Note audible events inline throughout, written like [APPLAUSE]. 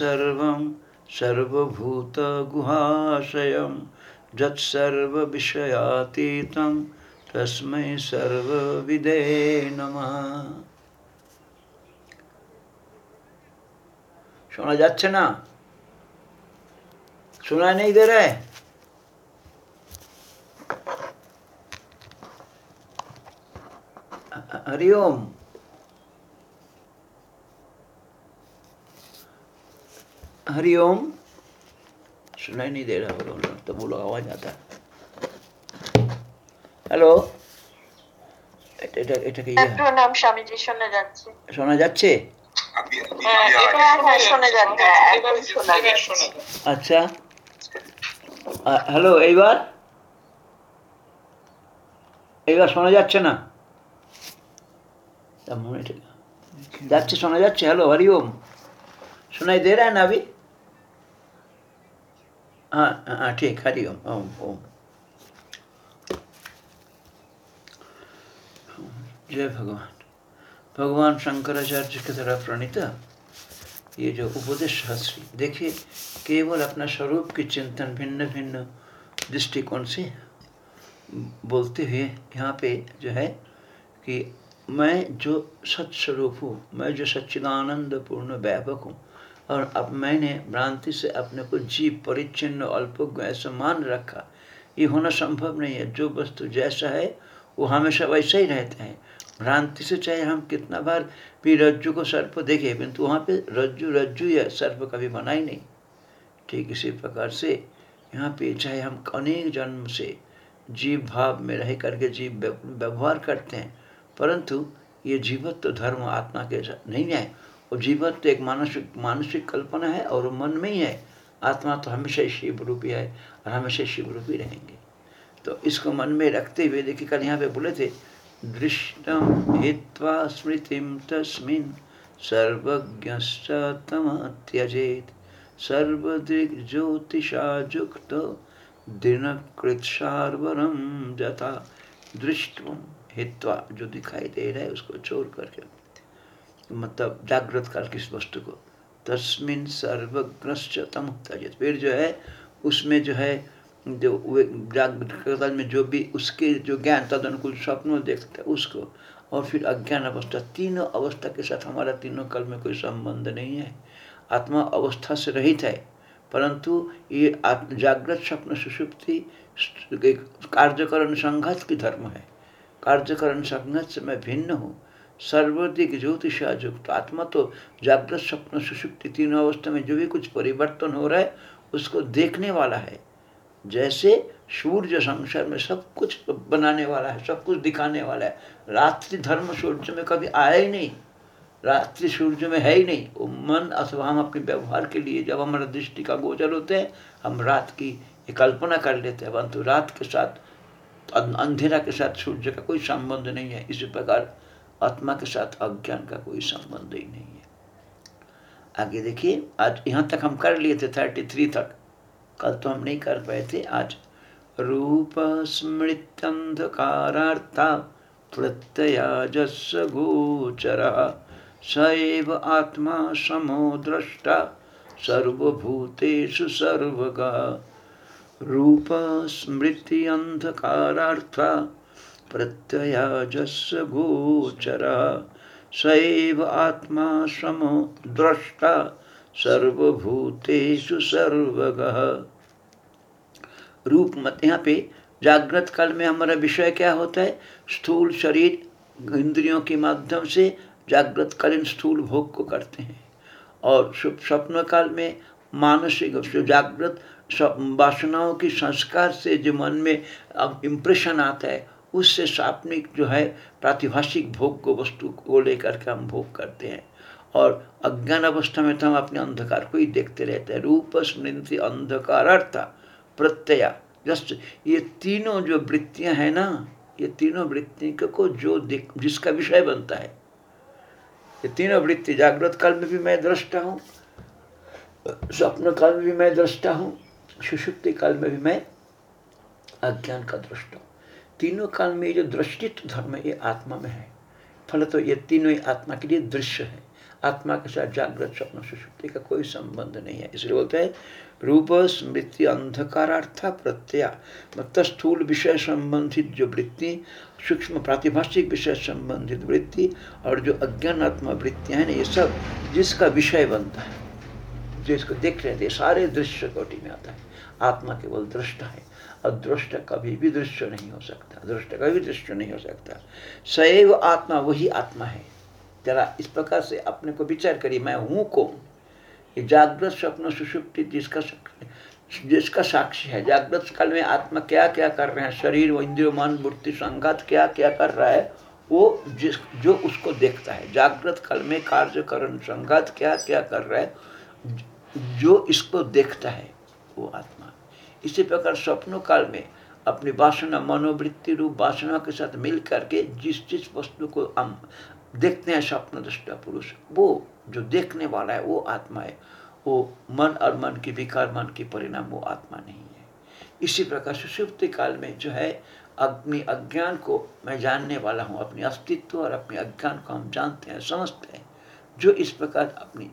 सर्वं सर्वभूतगुहाशयं यत्सर्वविषयातीतं तस्मै सर्वविदे नमः। শোনা যাচ্ছে না শোনা নেই দে রে হরি हरिओम सुनाई नहीं दे रहा बोलो तो बोलो आवाज आता হ্যালো এটা এটা কি আপনার নাম স্বামীজি শোনা যাচ্ছে। শোনা যাচ্ছে? হ্যাঁ, হ্যাঁ, আচ্ছা। হ্যালো এইবার? এইবার শোনা যাচ্ছে না? যাচ্ছে শোনা যাচ্ছে। হ্যালো হরি ওম। শোনাই দে রা না আবি? हाँ हाँ ठीक हरिओम ओम ओम जय भगवान भगवान शंकराचार्य की तरह प्रणीत ये जो उपदेश शास्त्री देखिए, केवल अपना स्वरूप की चिंतन भिन्न भिन्न दृष्टिकोण से बोलते हुए यहाँ पे जो है कि मैं जो सत स्वरूप हूँ, मैं जो सच्चिदानंद पूर्ण व्यापक हूँ और अब मैंने भ्रांति से अपने को जीव, परिच्छिन्न अल्पज्ञ ऐसा मान रखा। ये होना संभव नहीं है। जो वस्तु जैसा है, वो हमेशा वैसा ही रहते हैं। भ्रांति से चाहे हम कितना बार भी रज्जु को सर्प देखे किंतु वहाँ पे रज्जु रज्जु या सर्प कभी बना ही नहीं। ठीक इसी प्रकार से यहाँ पे चाहे हम अनेक जन्म से जीव भाव में रह करके जीव व्यवहार करते हैं, परंतु ये जीवत्व तो धर्म, आत्मा के नहीं है। और जीवत्व तो एक मानसिक मानसिक कल्पना है और मन में ही है। आत्मा तो हमेशा शिव रूपी है और हमेशा शिव रूपी रहेंगे। तो इसको मन में रखते हुए देखिए, कल यहाँ पे बोले थे दृष्टम हित्वा स्मृतिम तस्मिन् सर्वज्ञश्च तम त्यजेत सर्वदृक् ज्योतिषा युक्त दिनकृत सार्वरम जता। दृष्टम हित्वा जो दिखाई दे रहा है, उसको छोड़ करके मतलब जागृत काल की वस्तु को। तस्मिन सर्वग्रश्च तम त्यजेत फिर जो है, उसमें जो है, जो जागृत में जो भी उसके जो ज्ञान तद अनुकूल स्वप्न देखता है, उसको। और फिर अज्ञान अवस्था, तीनों अवस्था के साथ हमारा तीनों काल में कोई संबंध नहीं है। आत्मा अवस्था से रहित है, परंतु ये आत्म जागृत स्वप्न सुषुप्ति कार्यकरण संघात की धर्म है। कार्यकरण संघात से मैं भिन्न हूँ। सर्वाधिक ज्योतिषा युक्त आत्मा तो जागृत स्वप्न सुषुप्ति तीनों अवस्था में जो भी कुछ परिवर्तन हो रहा है, उसको देखने वाला है। जैसे सूर्य संसार में सब कुछ बनाने वाला है, सब कुछ दिखाने वाला है। रात्रि धर्म सूर्य में कभी आया ही नहीं। रात्रि सूर्य में है ही नहीं। वो मन अथवा हम अपने व्यवहार के लिए जब हमारा दृष्टि का गोचर होते हैं, हम रात की कल्पना कर लेते हैं। परंतु रात के साथ, अंधेरा के साथ सूर्य का कोई संबंध नहीं है। इसी प्रकार आत्मा के साथ अज्ञान का कोई संबंध ही नहीं है। आगे देखिए, आज यहाँ तक हम कर लिए थे थर्टी थ्री तक। कल तो हम नहीं कर पाए थे, आज। रूप स्मृत्यंधकारार्था प्रत्यया जस्य गोचर। स एव आत्मा समो द्रष्टा सर्वभूतेषु सर्वगा। रूप स्मृति अंधकारार्था प्रत्यया जस्य गोचर। स आत्मा समो द्रष्टा, सर्वभूतेषु सर्वगः। रूप मत, यहाँ पे जागृत काल में हमारा विषय क्या होता है? स्थूल शरीर इंद्रियों के माध्यम से जागृत कालीन स्थूल भोग को करते हैं। और स्वप्न काल में मानसिक जागृत वासनाओं की संस्कार से जो मन में इम्प्रेशन आता है उससे सात्विक जो है प्रातिभाषिक भोग को वस्तु को लेकर के हम भोग करते हैं। और अज्ञान अवस्था में तो हम अपने अंधकार को ही देखते रहते हैं। रूप स्मृति अंधकार अर्थ प्रत्यय। जस्ट ये तीनों जो वृत्तियाँ हैं ना, ये तीनों वृत्ति को जो दिख, जिसका विषय बनता है। ये तीनों वृत्ति जागृत काल में भी मैं दृष्टा हूँ, स्वप्न काल में भी मैं दृष्टा हूँ, सुषुप्ति काल में भी मैं अज्ञान का दृष्टा हूँ। तीनों काल में जो दृष्टित्व धर्म ये आत्मा में है। फल तो ये तीनों ही आत्मा के लिए दृश्य है। आत्मा के साथ जागृत स्वप्न सुषुप्ति का कोई संबंध नहीं है। इसलिए बोलते हैं, रूप स्मृति अंधकारार्थ प्रत्यय मतलब स्थूल विषय संबंधित जो वृत्ति, सूक्ष्म प्रातिभाषिक विषय संबंधित वृत्ति और जो अज्ञानात्मा वृत्तियाँ हैं, ये सब जिसका विषय बनता है, जो इसको देख रहे थे सारे दृश्य कोटि में आता है। आत्मा केवल दृष्टा है। और दृष्ट कभी भी दृश्य नहीं हो सकता दृष्ट कभी दृश्य नहीं हो सकता। सैव आत्मा वही आत्मा है। जरा इस प्रकार से अपने को विचार करिए, मैं हूँ कौन? ये जागृत स्वप्न सुषुप्ति जिसका जिसका साक्षी है। जागृत काल में आत्मा क्या क्या कर रहे हैं? शरीर, व इंद्रिय, मन, बुद्धि संघात क्या क्या कर रहा है? वो जिस जो उसको देखता है। जागृत काल में कार्यकरण संघात क्या क्या कर रहा है? जो इसको देखता है, वो आत्मा। इसी प्रकार स्वप्न काल में अपनी वासना, मनोवृत्ति रूप वासना के साथ मिल करके जिस जिस वस्तु को हम देखते हैं, स्वप्न दृष्टा पुरुष, वो जो देखने वाला है, वो आत्मा है। वो मन और मन की विकार, मन की परिणाम, वो आत्मा नहीं है। इसी प्रकार सुषुप्ति काल में जो है, अपनी अज्ञान को मैं जानने वाला हूँ, अपने अस्तित्व और अपने अज्ञान को हम जानते हैं, समझते हैं, जो इस प्रकार अपनी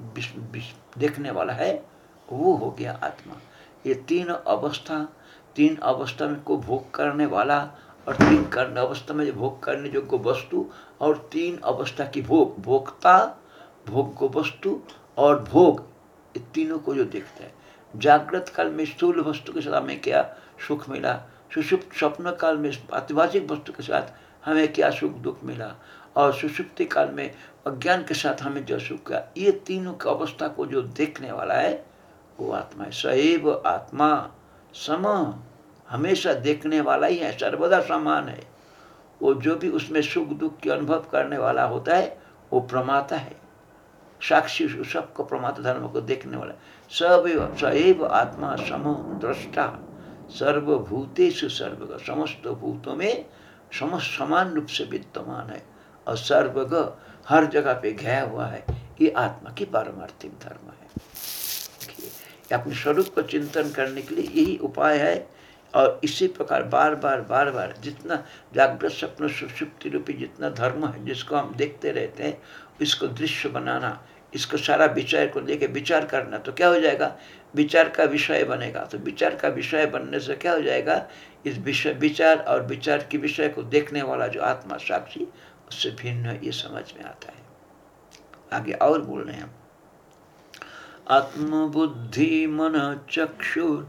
देखने वाला है, वो हो गया आत्मा। ये तीन अवस्था तीन अवस्था में को भोग करने वाला और तीन करने अवस्था में भोग करने योग्य वस्तु और तीन अवस्था की भोग, भोक्ता भोग को वस्तु और भोग, ये तीनों को जो देखता है। जागृत काल में स्थूल वस्तु के साथ हमें क्या सुख मिला? सुषुप्त स्वप्न काल में पारिभाषिक वस्तु के साथ हमें क्या सुख दुख मिला? और सुषुप्ति काल में अज्ञान के साथ हमें जो सुख का, ये तीनों की अवस्था को जो देखने वाला है वो आत्मा है। सैव आत्मा सम, हमेशा देखने वाला ही है, सर्वदा समान है। वो जो भी उसमें सुख दुख के अनुभव करने वाला होता है, वो प्रमाता है। साक्षी सबको, प्रमाता धर्म को देखने वाला। सब सैव आत्मा सम, दृष्टा, सर्वभूतेषु सर्वग, समस्त भूतों में समस्त समान रूप से विद्यमान है। और सर्वग हर जगह पे गया हुआ है। ये आत्मा की पारमार्थिक धर्म अपने स्वरूप को चिंतन करने के लिए यही उपाय है। और इसी प्रकार बार बार बार बार जितना जागृत स्वप्न सुषुप्ति रूपी जितना धर्म है, जिसको हम देखते रहते हैं, इसको दृश्य बनाना, इसको सारा विचार को लेके विचार करना तो क्या हो जाएगा? विचार का विषय बनेगा। तो विचार का विषय बनने से क्या हो जाएगा? इस विषय, विचार और विचार के विषय को देखने वाला जो आत्मा साक्षी, उससे भिन्न ये समझ में आता है। आगे और बोल रहे हैं हम। आत्मबुद्धि मन चक्षुर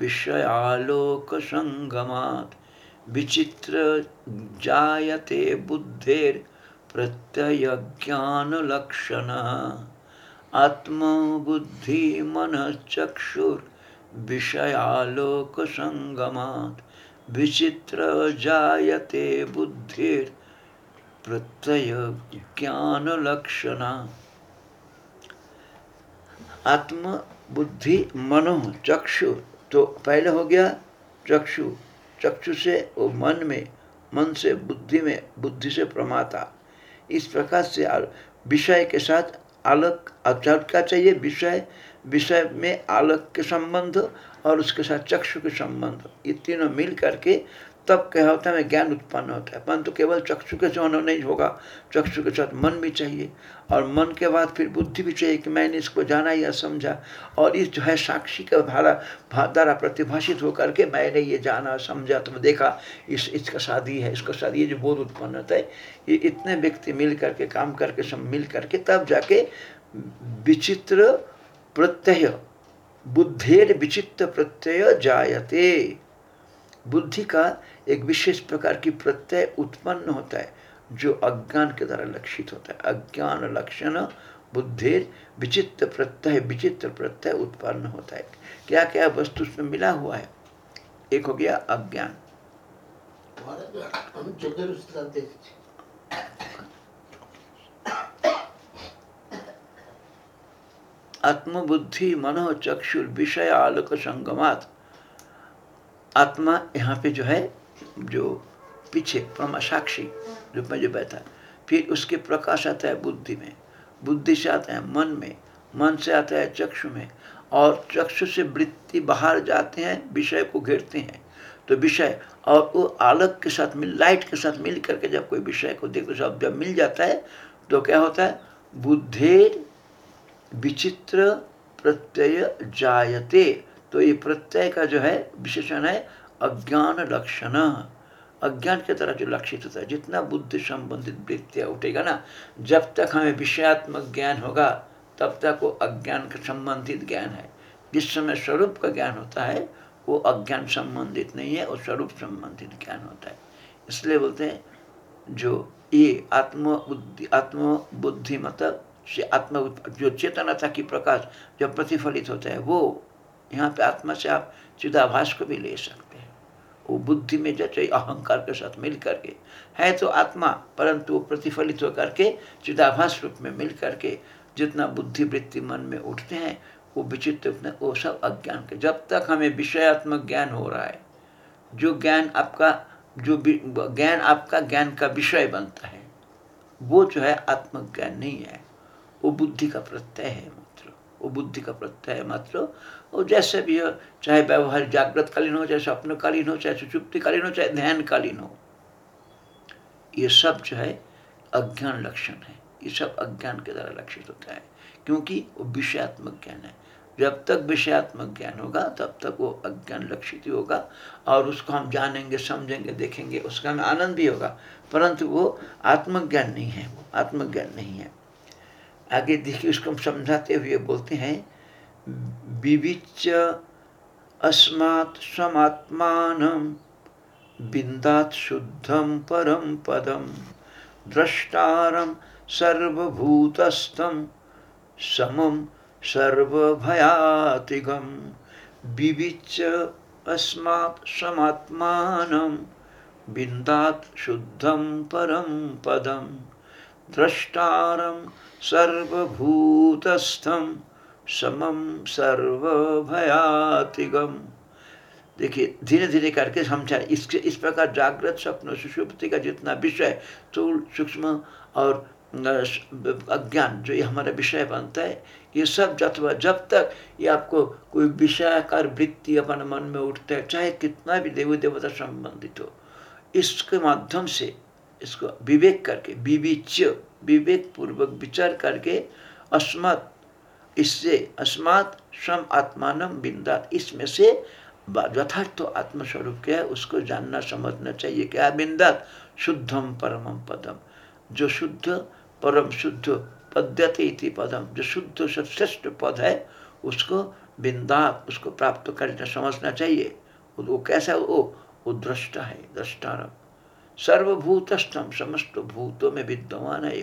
विषयालोक संगमात विचित्र जायते बुद्धेर प्रत्यय ज्ञान लक्षण आत्मबुद्धि मन चक्षुर विषयालोक संगमात विचित्र जायते बुद्धिर प्रत्यय ज्ञान लक्षणा आत्म, बुद्धि, मनो, चक्षु। तो पहले हो गया चक्षु। चक्षु से वो मन में, मन से बुद्धि में, बुद्धि से प्रमाता। इस प्रकार से विषय के साथ आलोक क्या चाहिए? विषय। विषय में आलोक के संबंध और उसके साथ चक्षु के संबंध। ये तीनों मिल करके तब क्या होता है ज्ञान उत्पन्न होता है। परंतु केवल चक्षु के से नहीं होगा। चक्षु के साथ मन भी चाहिए। और मन के बाद फिर बुद्धि भी चाहिए कि मैंने इसको जाना या समझा। और इस जो है साक्षी का भारा द्वारा प्रतिभाषित होकर के मैंने ये जाना, समझा तो देखा, इस, इसका शादी है, इसका शादी ये जो बोध उत्पन्न होता है, ये इतने व्यक्ति मिल करके, काम करके, सब मिल करके, तब जाके विचित्र प्रत्यय, बुद्धेर विचित्र प्रत्यय जायते। बुद्धि का एक विशेष प्रकार की प्रत्यय उत्पन्न होता है, जो अज्ञान के द्वारा लक्षित होता है। अज्ञान लक्षण, बुद्धि, विचित्र प्रत्यय विचित्र प्रत्यय उत्पन्न होता है। क्या क्या वस्तु उसमें मिला हुआ है? एक हो गया अज्ञान। आत्मबुद्धि मनो चक्षुर विषय आलोक संगमात। आत्मा यहाँ पे जो है, जो पीछे प्रमा साक्षी रूप में जो बैठा, फिर उसके प्रकाश आता है बुद्धि में। बुद्धि से आता है मन में, मन से आता है चक्षु में, और चक्षु से वृत्ति बाहर जाते हैं, विषय को घेरते हैं। तो विषय और वो आलोक के साथ मिल, लाइट के साथ मिल करके जब कोई विषय को देखते सब जब मिल जाता है तो क्या होता है? बुद्धेर विचित्र प्रत्यय जायते। तो ये प्रत्यय का जो है विशेषण है अज्ञान लक्षण। अज्ञान की तरह जो लक्षित होता है, जितना बुद्धि संबंधित वृत्तियाँ उठेगा ना, जब तक हमें विषयात्मक ज्ञान होगा, तब तक वो अज्ञान का संबंधित ज्ञान है। जिस समय स्वरूप का ज्ञान होता है, वो अज्ञान संबंधित नहीं है और स्वरूप संबंधित ज्ञान होता है। इसलिए बोलते हैं, जो ये आत्म बुद्धि मतलब आत्म जो चेतनता की प्रकाश जब प्रतिफलित होता है, वो यहाँ पे आत्मा से आप चिदाभास को भी ले सकते हैं। वो बुद्धि में जैसे अहंकार के साथ मिल करके है तो आत्मा, परंतु वो प्रतिफलित होकर के चिदाभास रूप में मिल करके जितना बुद्धि वृत्ति मन में उठते हैं, वो विचित्र वो सब अज्ञान के। जब तक हमें विषयात्मक ज्ञान हो रहा है, जो ज्ञान आपका, जो ज्ञान आपका, ज्ञान का विषय बनता है, वो जो है आत्मज्ञान नहीं है। वो बुद्धि का प्रत्यय है वो बुद्धि का प्रत्यय है मात्र। और जैसे भी हो, चाहे व्यवहार जागृत कालीन हो, चाहे स्वप्नकालीन हो, चाहे सुचुप्ति कालीन हो, चाहे ध्यान कालीन हो, ये सब जो है अज्ञान लक्षण है। ये सब अज्ञान के द्वारा लक्षित होता है, क्योंकि वो विषयात्मक ज्ञान है। जब तक विषयात्मक ज्ञान होगा, तब तक वो अज्ञान लक्षित ही होगा, और उसको हम जानेंगे, समझेंगे, देखेंगे, उसका हमें आनंद भी होगा। परंतु वो आत्मज्ञान नहीं है, वो आत्मज्ञान नहीं है। आगे देखिए, उसको हम समझाते हुए बोलते हैं विविच अस्मात् समात्मान बिंदात शुद्धम परम पदम द्रष्टारम सर्वभूतस्थम समम सर्वभयातिगम विविच अस्मात् समात्मानं बिंदात शुद्धम परम पदम द्रष्टारम सर्वभूतस्थम समम सर्वभयातिगम। देखिए धीरे धीरे करके समझा इसके, इस प्रकार जागृत स्वप्न, सुषुप्ति का जितना विषय, स्थूल, सूक्ष्म और अज्ञान जो ये हमारा विषय बनता है, ये सब जब जब तक ये आपको कोई विषयाकार वृत्ति अपने मन में उठता है, चाहे कितना भी देवी देवता संबंधित हो, इसके माध्यम से, इसको विवेक करके विविच विवेक पूर्वक विचार करके अस्मत, इससे अस्मात स्वम आत्मान बिंदा। इसमें से यथार्थ तो आत्मस्वरूप क्या है, उसको जानना, समझना चाहिए। क्या बिंदात शुद्धम परम पदम जो शुद्ध, परम शुद्ध पद्यते इति पदम जो शुद्ध श्रेष्ठ पद है, उसको बिंदा उसको प्राप्त करना, समझना चाहिए। वो कैसा वो वो दृष्टा है दृष्टारम सर्वभूतस्थम समस्त भूतों में विद्यमान है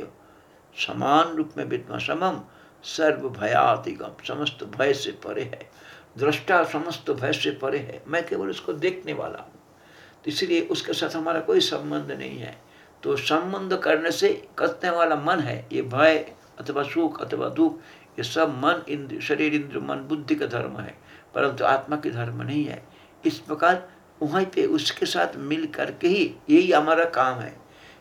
समान रूप में विद्यमान, समम सर्व भयातिगम समस्त भय से परे है। दृष्टा समस्त भय से परे है। मैं केवल उसको देखने वाला हूँ। तो इसलिए उसके साथ हमारा कोई संबंध नहीं है। तो संबंध करने से करने वाला मन है, ये भय अथवा सुख अथवा दुख, ये सब मन इंद्र, शरीर, इंद्र, मन, बुद्धि का धर्म है। परंतु आत्मा की धर्म नहीं है। इस प्रकार वहीं पे उसके साथ मिल करके ही, यही हमारा काम है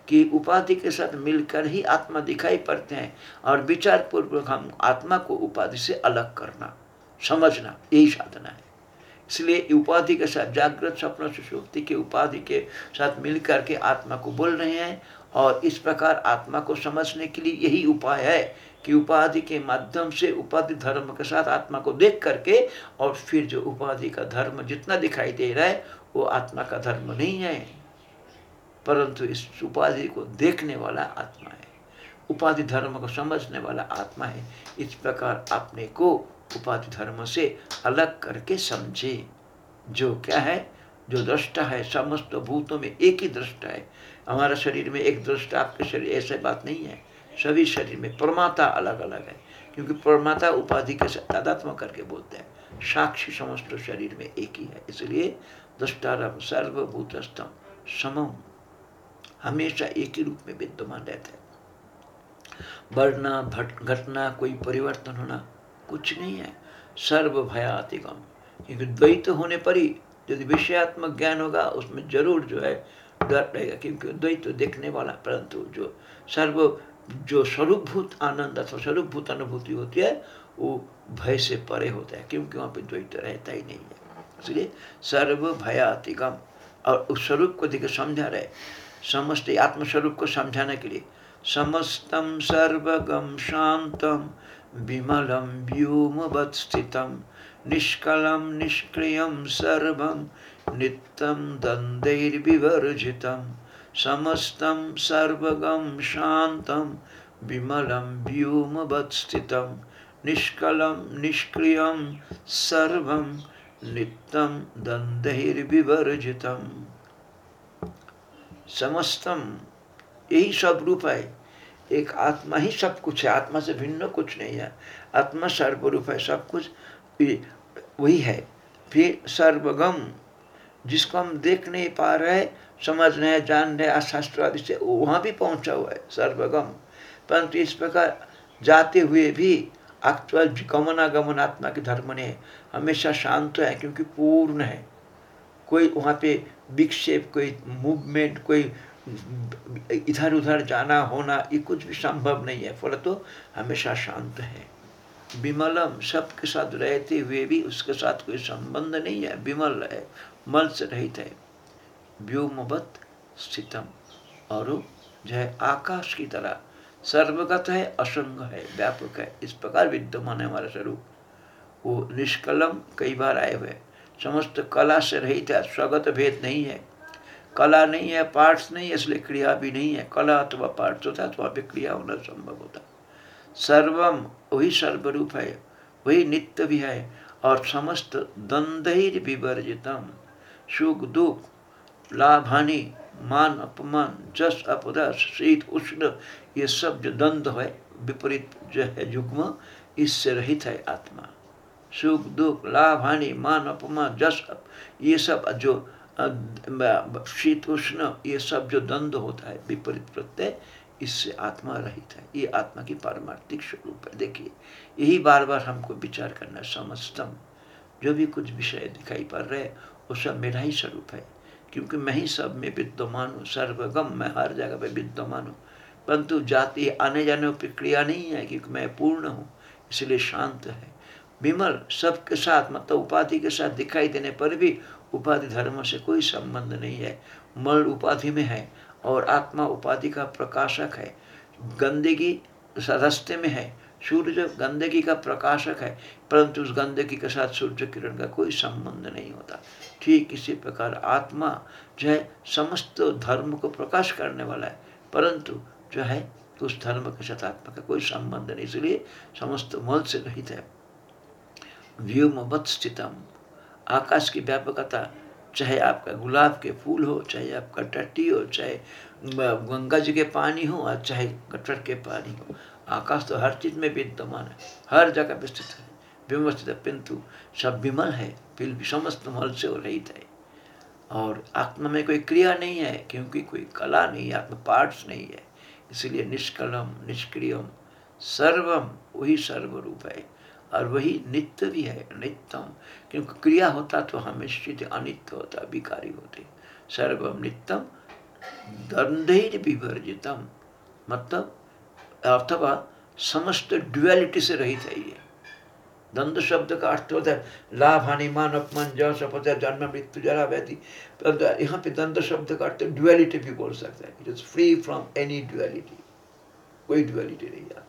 कि उपाधि के साथ मिलकर ही आत्मा दिखाई पड़ते हैं और विचार पूर्वक हम आत्मा को उपाधि से अलग करना, समझना, यही साधना है। इसलिए उपाधि के साथ जागृत स्वप्न सुशुक्ति के उपाधि के साथ मिलकर के आत्मा को बोल रहे हैं और इस प्रकार आत्मा को समझने के लिए यही उपाय है कि उपाधि के माध्यम से उपाधि धर्म के साथ आत्मा को देख करके और फिर जो उपाधि का धर्म जितना दिखाई दे रहा है वो आत्मा का धर्म नहीं है, परंतु इस उपाधि को देखने वाला आत्मा है। उपाधि धर्म को समझने वाला आत्मा है। इस प्रकार अपने को उपाधि धर्म से अलग करके समझे। जो क्या है, जो दृष्टा है, समस्त भूतों में एक ही दृष्टा है। हमारा शरीर में एक दृष्टा, आपके शरीर ऐसे बात नहीं है। सभी शरीर में परमाता अलग अलग है, क्योंकि परमाता उपाधि के साथ करके बोलते हैं। साक्षी समस्त शरीर में एक ही है, इसलिए दृष्टारम सर्वभूतस्तम समम। हमेशा एक ही रूप में विद्यमान रहता है। बढ़ना घटना, कोई परिवर्तन होना कुछ नहीं है। सर्व भयातिगम क्योंकि द्वैत होने पर ही यदि विषयात्मक ज्ञान होगा, उसमें ज़रूर जो है डर रहेगा, क्योंकि द्वैत देखने वाला परंतु जो सर्व, जो स्वरूपभूत आनंद अथवा स्वरूपभूत अनुभूति होती है, वो भय से परे होता है, क्योंकि वहाँ पे द्वैत रहता ही नहीं है। इसलिए सर्व भयातिगम और उस स्वरूप को देखकर समझा रहे समस्त आत्मस्वरूप को समझाने के लिए। समस्तम सर्वगं शान्तं, विमलं व्योमवत् स्थितं निष्कलं निष्क्रियं सर्वं, नित्यं द्वन्द्वैर्विवर्जितं समस्तं सर्वगं शान्तं, विमलं व्योमवत् स्थितं निष्कलं निष्क्रियं सर्वं नित्यं द्वन्द्वैर्विवर्जितम् समस्तम यही सब रूप है। एक आत्मा ही सब कुछ है। आत्मा से भिन्न कुछ नहीं है। आत्मा सर्वरूप है, सब कुछ वही है। फिर सर्वगम, जिसको हम देख नहीं पा रहे, समझ रहे जान रहे शास्त्र आदि से वहाँ भी पहुँचा हुआ है, सर्वगम। परंतु इस प्रकार जाते हुए भी अक्चुअल गमनागमन आत्मा के धर्म ने हमेशा शांत है, क्योंकि पूर्ण है। कोई वहाँ पे विक्षेप, कोई मूवमेंट कोई इधर उधर जाना, होना, ये कुछ भी संभव नहीं है। फल तो हमेशा शांत है। विमलम सबके साथ रहते हुए भी उसके साथ कोई संबंध नहीं है। विमल है, मल से रहित है। व्योमवत स्थितम। और जो है आकाश की तरह। सर्वगत है, असंग है, व्यापक है। इस प्रकार विद्यमान है हमारा स्वरूप। वो निष्कलम कई बार आए हुए समस्त कला से रहित है, स्वगत भेद नहीं है। कला नहीं है, पार्ट्स नहीं है, इसलिए क्रिया भी नहीं है। कला अथवा पार्ट्स होता है वहाँ क्रिया होना संभव होता सर्वम, वही सर्वरूप है, वही नित्य भी है, और समस्त द्वंद्व विवर्जितम। सुख, दुख, लाभ, हानि, मान, अपमान, जस अपदस शीत, उष्ण, ये सब जो द्वंद्व है, विपरीत जो है, युग्म, इससे रहित है आत्मा। सुख, दुख, लाभ, हानि, मान, अपमान, जस, ये सब जो शीत, उष्ण, ये सब जो द्वंद होता है, विपरीत प्रत्यय, इससे आत्मा रहित है। ये आत्मा की पारमार्थिक स्वरूप है। देखिए, यही बार बार हमको विचार करना समस्तम। जो भी कुछ विषय दिखाई पड़ रहे वो सब मेरा ही स्वरूप है। क्योंकि मैं ही सब में विद्यमान हूँ, सर्वगम, मैं हर जगह पे विद्यमान हूँ। परंतु जाति आने जाने प्रक्रिया नहीं है, क्योंकि मैं पूर्ण हूँ, इसलिए शांत है। विमल सबके साथ मतलब उपाधि के साथ दिखाई देने पर भी उपाधि धर्म से कोई संबंध नहीं है। मल उपाधि में है और आत्मा उपाधि का प्रकाशक है। गंदगी रस्ते में है। सूर्य गंदगी का प्रकाशक है, परंतु उस गंदगी के साथ सूर्य किरण का कोई संबंध नहीं होता। ठीक इसी प्रकार आत्मा जो है समस्त धर्म को प्रकाश करने वाला है, परंतु जो है उस धर्म के साथ आत्मा का कोई संबंध नहीं, इसलिए समस्त मल से रहित है। व्योमवत स्थितम आकाश की व्यापकता, चाहे आपका गुलाब के फूल हो, चाहे आपका टट्टी हो, चाहे गंगा जी के पानी हो, और चाहे गटर के पानी हो। आकाश तो हर चीज़ में विद्यमान है, हर जगह पे स्थित है। व्यवस्थित है किंतु सब विमल है, फिर भी समस्त मल से रहित है। और आत्मा में कोई क्रिया नहीं है, क्योंकि कोई कला नहीं है आत्मा पार्ट्स नहीं है। इसलिए निष्कलम, निष्क्रियम, सर्वम, वही सर्वरूप है। और वही नित्य भी है, नित्यम। क्योंकि क्रिया होता तो हमेशा अनित्य होता विकारी होते। सर्वम नित्यम दंधैर विवर्जितम। मतलब अथवा समस्त ड्युअलिटी से रहित है ये। द्वंद्व शब्द का अर्थ होता है, लाभ, हानि, मान, अपमान, जस अपत जन्म, मृत्यु, जरा, व्याधि। यहाँ पे द्वंद्व शब्द का अर्थ ड्युअलिटी भी बोल सकता है it is free from any duality कोई ड्युअलिटी नहीं है।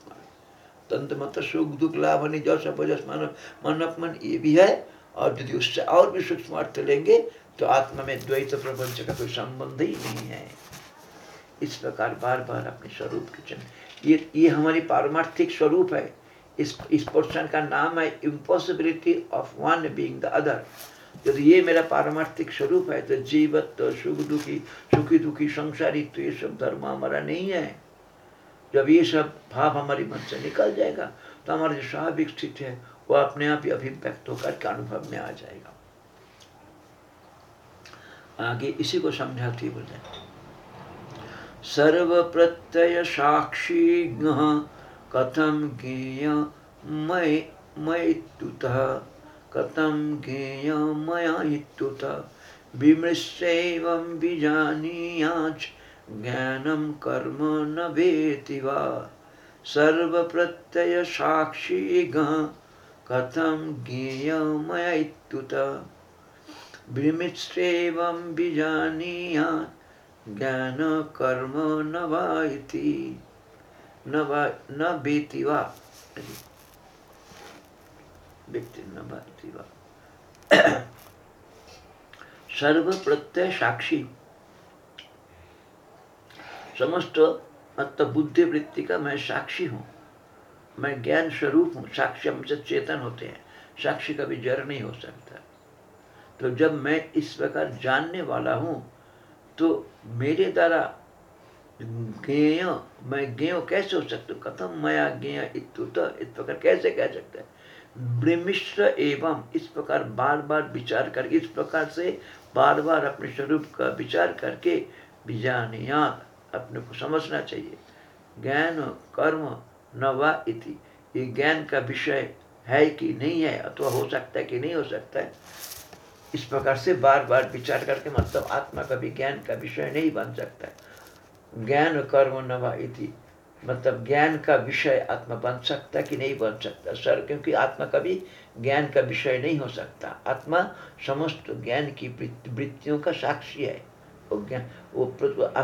तंत्र मंत्र सुख दुख लाभ हानि जस अपजस मानव मन अपमान ये भी है। और यदि उससे और भी सूक्ष्म अर्थ लेंगे तो आत्मा में द्वैत प्रपंच का कोई संबंध ही नहीं है। इस प्रकार बार बार अपने स्वरूप के चिन्ह। ये ये हमारी पारमार्थिक स्वरूप है। इस इस पोर्शन का नाम है impossibility of one being the other यदि ये मेरा पारमार्थिक स्वरूप है तो जीवत सुख दुखी, सुखी दुखी, संसारी तो ये सब धर्म हमारा नहीं है। जब ये सब भाव हमारी मन से निकल जाएगा तो हमारा जो स्वाभाविक स्थिति है, वो अपने आप ही अभिव्यक्त होकर के अनुभव में आ जाएगा। आगे इसी को समझाती बोले। सर्व प्रत्यय साक्षी कथम ज्ञेय मय, मयित्युत, कथम ज्ञेय मया इत्युत विमृश्यैवं विजानीयाच ज्ञानम कर्म न वेति वा। सर्वप्रत्यय साक्षी कथम ज्ञेयमयित्युत विजानीया ज्ञान कर्म न वा न वा, न बेती वा। व्यक्ति न [COUGHS] साक्षी समस्त बुद्धि वृत्ति का मैं साक्षी हूँ। मैं ज्ञान स्वरूप हूँ। साक्षी हमसे चेतन होते हैं। साक्षी का भी जड़ नहीं हो सकता। तो जब मैं इस प्रकार जानने वाला हूँ तो मेरे द्वारा ज्ञेय, मैं ज्ञेय कैसे हो सकता हूँ? कथम मया ज्ञेय इत्युत, इस प्रकार कैसे कह सकते हैं? ब्रमिश्र एवं इस प्रकार बार बार विचार करके, इस प्रकार से बार बार अपने स्वरूप का विचार करके बीजानियात अपने को समझना चाहिए। ज्ञान, कर्म न वा इति। ये ज्ञान का विषय है कि नहीं है, अथवा हो सकता है कि नहीं हो सकता है, इस प्रकार से बार बार विचार करके मतलब आत्मा का भी ज्ञान का विषय नहीं बन सकता है। ज्ञान, कर्म न वा इति मतलब ज्ञान का विषय आत्मा बन सकता कि नहीं बन सकता? सर, क्योंकि आत्मा कभी ज्ञान का विषय नहीं हो सकता। आत्मा समस्त ज्ञान की वृत्तियों का साक्षी है। वो ज्ञान वो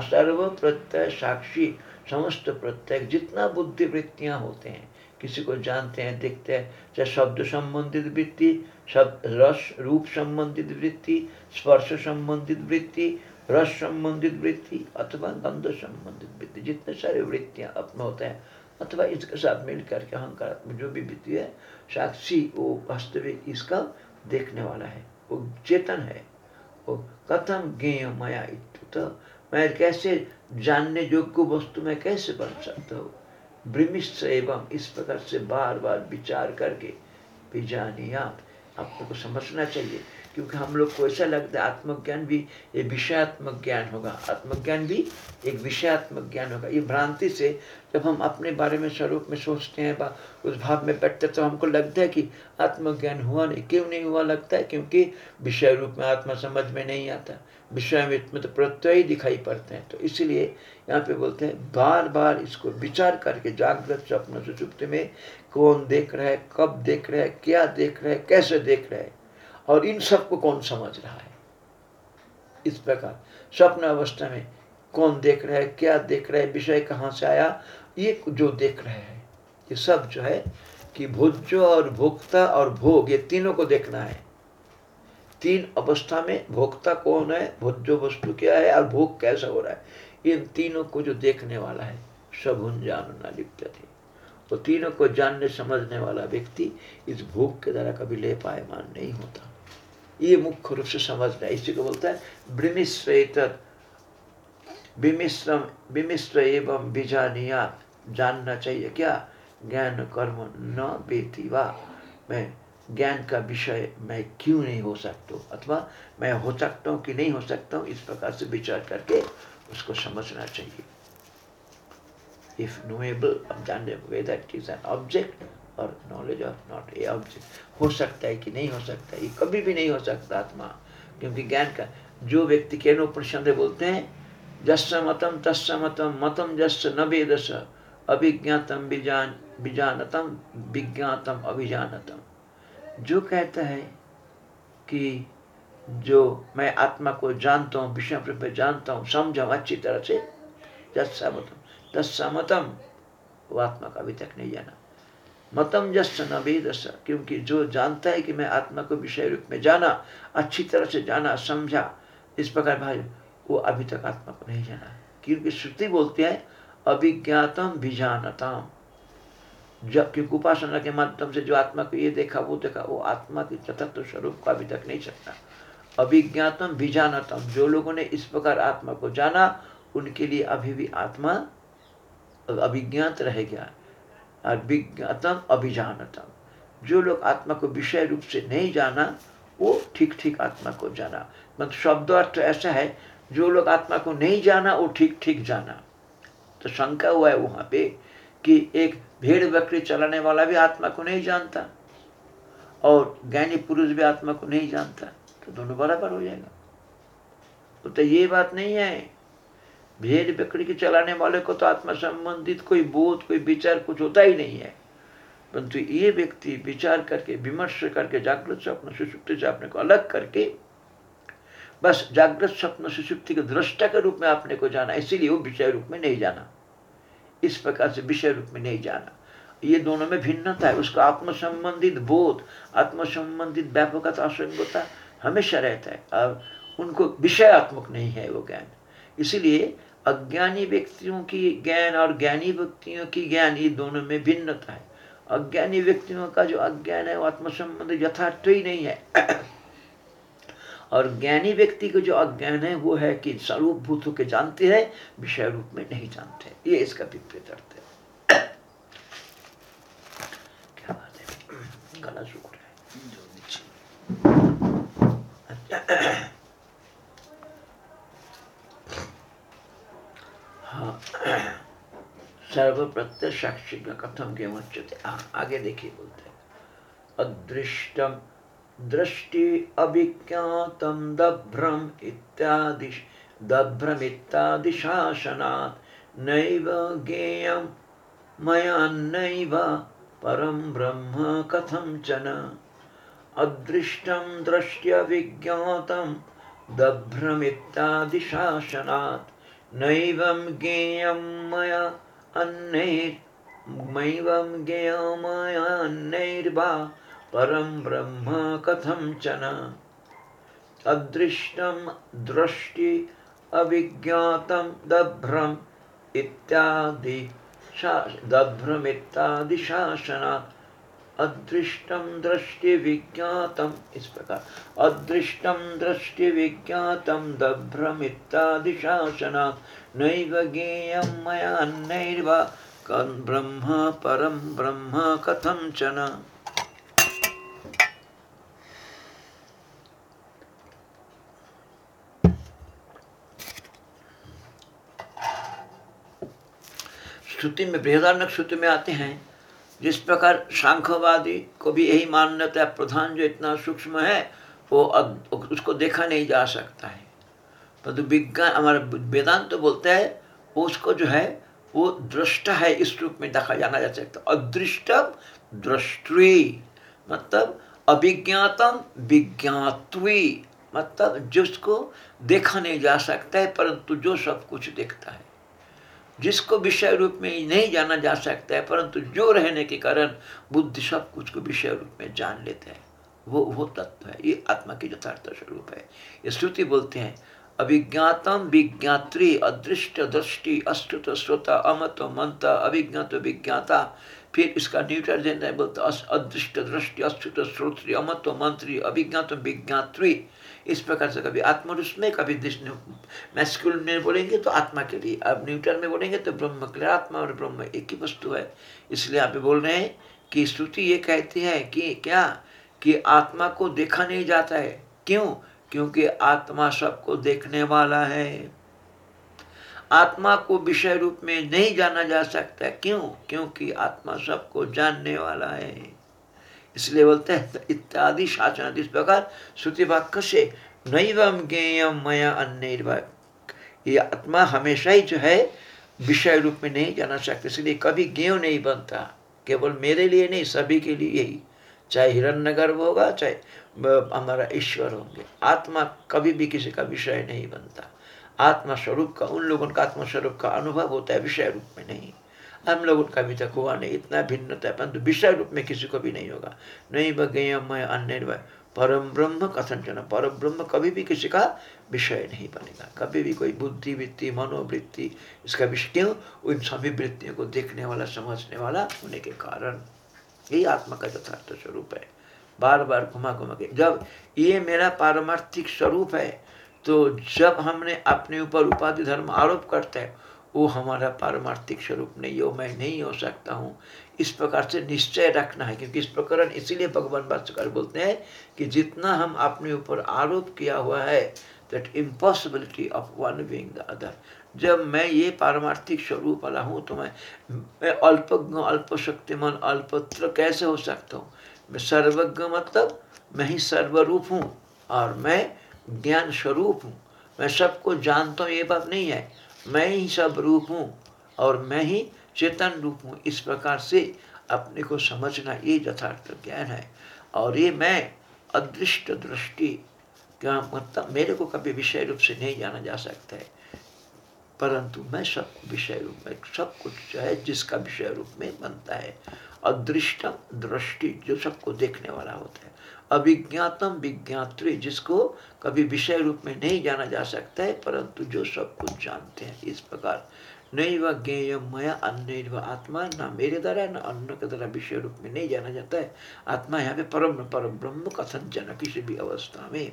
सर्व प्रत्यय, साक्षी, समस्त प्रत्यय, जितना बुद्धि वृत्तियाँ होते हैं, किसी को जानते हैं, देखते हैं, चाहे शब्द संबंधित वृत्ति, शब्द, रस रूप संबंधित वृत्ति, स्पर्श संबंधित वृत्ति, रस संबंधित वृत्ति, अथवा गंध संबंधित वृत्ति, जितने सारे वृत्तियाँ अपने होते हैं, अथवा इसके साथ मिल करके अहंकार जो भी वृत्ति है, साक्षी, वो वास्तविक इसका देखने वाला है, वो चेतन है, वो कथम ज्ञेय माया इत मैं कैसे जानने योग्य वस्तु में कैसे बन सकता हूँ? ब्रिमिश्र एवं इस प्रकार से बार बार विचार करके भी जानिए आप आपको समझना चाहिए। क्योंकि हम लोग को ऐसा लगता है आत्मज्ञान भी ये विषयात्मक ज्ञान होगा। आत्मज्ञान भी एक विषयात्मक ज्ञान होगा। ये भ्रांति से जब हम अपने बारे में स्वरूप में सोचते हैं उस भाव में बैठते तो हमको लगता है कि आत्मज्ञान हुआ नहीं। क्यों नहीं हुआ लगता है? क्योंकि विषय रूप में आत्मा समझ में नहीं आता। विषय में तो प्रत्यय ही दिखाई पड़ते हैं। तो इसीलिए यहाँ पे बोलते हैं बार बार इसको विचार करके जागृत स्वप्न सुचुप्त में कौन देख रहा है, कब देख रहा है, क्या देख रहा है, कैसे देख रहा है। और इन सबको कौन समझ रहा है? इस प्रकार स्वप्न अवस्था में कौन देख रहा है, क्या देख रहा है, विषय कहाँ से आया, ये जो देख रहे हैं, ये सब जो है कि भोज्य और भोक्ता और भोग, ये तीनों को देखना है। तीन अवस्था में भोक्ता कौन है भोज्य वस्तु क्या है और भोग कैसा हो रहा है, इन तीनों को जो देखने वाला है सभुन जानना लिप्त थे। तो तीनों को जानने, समझने वाला व्यक्ति इस भोग के द्वारा कभी ले पायमान नहीं होता। ये मुख्य रूप से समझना है। इसी को बोलता है ब्रिमिश्र विमिश्रम विमिश्र एवं बीजानिया जानना चाहिए क्या? ज्ञान कर्म न बेती वा। मैं ज्ञान का विषय मैं क्यों नहीं हो सकता अथवा मैं हो सकता हूँ कि नहीं हो सकता हूँ? इस प्रकार से विचार करके उसको समझना चाहिए। If knowable, अब जानने whether it is an object or knowledge of not a object हो सकता है कि नहीं हो सकता, ये कभी भी नहीं हो सकता आत्मा। क्योंकि ज्ञान का, जो व्यक्ति के उपनिषद बोलते हैं जस मतम तस् मतम मतम जस न वेदस, अभिज्ञातम विजान विजानतम विज्ञातम अभिजानतम। जो कहता है कि जो मैं आत्मा को जानता हूँ, विषय रूप में जानता हूँ समझा अच्छी तरह से जस मतम तत्समतम वो आत्मा का अभी तक नहीं जाना। मतम जस न वेदस क्योंकि जो जानता है कि मैं आत्मा को विषय रूप में जाना, अच्छी तरह से जाना, समझा, इस प्रकार भाई, वो अभी तक आत्मा को नहीं जाना। क्योंकि श्रुति बोलते हैं, अभिज्ञातम विजानतम। जब क्योंकि उपासना के माध्यम से जो आत्मा को ये देखा, वो देखा, वो आत्मा के तथत्व स्वरूप को अभी तक नहीं सकता। अभिज्ञातम विजानतम, जो लोगों ने इस प्रकार आत्मा को जाना, उनके लिए अभी भी आत्मा अभिज्ञात रह गया अभिज्ञातम, अभिजानतम। जो लोग आत्मा को विषय रूप से नहीं जाना, वो ठीक ठीक आत्मा को जाना। मतलब शब्द अर्थ ऐसा है, जो लोग आत्मा को नहीं जाना, वो ठीक ठीक जाना। तो शंका हुआ है वहाँ पे कि एक भेड़ बकरी चलाने वाला भी आत्मा को नहीं जानता और ज्ञानी पुरुष भी आत्मा को नहीं जानता। तो दोनों बराबर हो जाएगा। तो ये बात नहीं है भेड़ बकरी के चलाने वाले को तो आत्मा संबंधित कोई बोध, कोई विचार कुछ होता ही नहीं है। परंतु ये व्यक्ति विचार करके, विमर्श करके, जागृत स्वप्न सुषुप्ति से अपने को अलग करके, बस जागृत स्वप्न सुषुप्ति के दृष्टा के रूप में अपने को जाना, इसीलिए वो विषय रूप में नहीं जाना। इस प्रकार से विषय रूप में नहीं जाना। ये दोनों में भिन्नता है। उसका आत्म संबंधित बोध, आत्म संबंधित व्यापकता असंगता हमेशा रहता है। और उनको विषयात्मक नहीं है वो ज्ञान। इसीलिए अज्ञानी व्यक्तियों की ज्ञान और ज्ञानी व्यक्तियों की ज्ञान ये दोनों में भिन्नता है। अज्ञानी व्यक्तियों का जो अज्ञान है वो आत्म संबंध यथार्थ ही नहीं है। [CLEARS THROAT] और ज्ञानी व्यक्ति को जो अज्ञान है वो है कि स्वरूप भूत के जानते हैं, विषय रूप में नहीं जानते। ये इसका विपरीत अर्थ है। [CLEARS THROAT] क्या बात है? गला सूख रहा है। हाँ [CLEARS THROAT] सर्व प्रत्यय साक्षी कथम के मुच्यते आगे देखिए बोलते हैं। अदृष्टम दृष्टि अभिज्ञातं दभ्रम इत्यादि दभ्रमित्यादि शासनात् नैव ज्ञेयं मया नैव परं ब्रह्म कथं च न। अदृष्टं दृष्ट्यविज्ञातं दभ्रमित्यादिशासनात् नैवं ज्ञेयं मया अन्नैर्मैवं ज्ञेयं मया अन्नैर्वा परम ब्रह्म कथम चन अदृष्टम दृष्टि अविज्ञातम दभ्रम इत्यादि दभ्रम इत्यादि शासना अदृष्टम दृष्टि विज्ञातम इस प्रकार। अदृष्टम दृष्टि विज्ञातम दभ्रम शासना नैव ज्ञेयं मया नैर्वा ब्रह्म परम ब्रह्म कथम चना श्रुति में बृहदारण्य श्रुति में आते हैं, जिस प्रकार सांख्यवादी को भी यही मान्यता है प्रधान जो इतना सूक्ष्म है, वो उसको देखा नहीं जा सकता है। परंतु विज्ञान हमारा वेदांत तो बोलता है, उसको जो है, वो दृष्ट है इस रूप में देखा जाना जा सकता अदृष्ट दृष्टि मतलब अभिज्ञातम विज्ञातवी मतलब जिसको देखा नहीं जा सकता है, परंतु जो सब कुछ देखता है। जिसको विषय रूप में नहीं जाना जा सकता है, परंतु जो रहने के कारण बुद्धि सब कुछ को विषय रूप में जान लेते हैं। वो वो तत्व है, ये आत्मा की यथार्थ स्वरूप है। ये श्रुति बोलते हैं अभिज्ञातम विज्ञात्री अदृष्ट दृष्टि अस्तुत श्रोता अमत मंत अभिज्ञात विज्ञाता। फिर इसका न्यूटर देना है बोलते अदृष्ट दृष्टि अस्तुत श्रोत्री अमत मंत्री अभिज्ञात विज्ञात्री। इस प्रकार से कभी आत्मरूष में कभी मैस्कुल में बोलेंगे तो आत्मा के लिए, अब न्यूटन में बोलेंगे तो ब्रह्म के लिए आत्मा और ब्रह्म एक ही वस्तु है। इसलिए आप बोल रहे हैं कि श्रुति ये कहती है कि क्या? कि आत्मा को देखा नहीं जाता है। क्यों? क्योंकि आत्मा सबको देखने वाला है। आत्मा को विषय रूप में नहीं जाना जा सकता। क्यों? क्योंकि आत्मा सबको जानने वाला है। इसलिए बोलते हैं, इत्यादि शासन इस प्रकार श्रुति वाक्य से नैवम ज्ञेयम मया अन्य ये आत्मा हमेशा ही जो है, विषय रूप में नहीं जाना सकते। इसलिए कभी ज्ञेय नहीं बनता। केवल मेरे लिए नहीं, सभी के लिए यही चाहे हिरण्य गर्भ होगा, चाहे हमारा ईश्वर होंगे। आत्मा कभी भी किसी का विषय नहीं बनता। आत्मा स्वरूप का, उन लोगों का आत्मा स्वरूप का अनुभव होता है विषय रूप में नहीं। हम लोग उनका अभी तक हुआ नहीं इतना भिन्नता है, परंतु विषय रूप में किसी को भी नहीं होगा। नहीं बगेय मैं अन्य परम ब्रह्म कथन पर ब्रह्म कभी भी किसी का विषय नहीं बनेगा। कभी भी कोई बुद्धि, वृत्ति, मनोवृत्ति, इसका विषय क्यों? उन सभी वृत्तियों को देखने वाला, समझने वाला होने के कारण। यही आत्मा का यथार्थ स्वरूप है। बार बार घुमा घुमा के। जब ये मेरा पारमार्थिक स्वरूप है तो जब हमने अपने ऊपर उपाधि धर्म आरोप करते हैं, वो हमारा पारमार्थिक स्वरूप नहीं हो, मैं नहीं हो सकता हूँ। इस प्रकार से निश्चय रखना है, क्योंकि इस प्रकरण इसीलिए भगवान भाष्यकार बोलते हैं कि जितना हम अपने ऊपर आरोप किया हुआ है that impossibility of one being the other जब मैं ये पारमार्थिक स्वरूप वाला हूँ तो मैं मैं अल्पज्ञ अल्प शक्तिमान अल्पत्र कैसे हो सकता हूँ? मैं सर्वज्ञ मतलब मैं ही सर्वरूप हूँ और मैं ज्ञान स्वरूप हूँ। मैं सबको जानता हूँ, ये बात नहीं है। मैं ही सब रूप हूँ और मैं ही चेतन रूप हूँ। इस प्रकार से अपने को समझना ये यथार्थ ज्ञान है। और ये मैं अदृष्ट दृष्टि क्या मतलब मेरे को कभी विषय रूप से नहीं जाना जा सकता है। परंतु मैं सब विषय रूप में, सब कुछ है, जिसका विषय रूप में बनता है अदृष्टम दृष्टि जो सबको देखने वाला होता है। अभिज्ञातम विज्ञात्री जिसको कभी विषय रूप में नहीं जाना जा सकता है, परंतु जो सब कुछ जानते हैं इस प्रकार। नहीं वह ज्ञेय मया अन्य व आत्मा, ना मेरे द्वारा, न अन्य के द्वारा विषय रूप में नहीं जाना जाता है। आत्मा यहाँ पे परम परम ब्रह्म कथन जन किसी भी अवस्था में।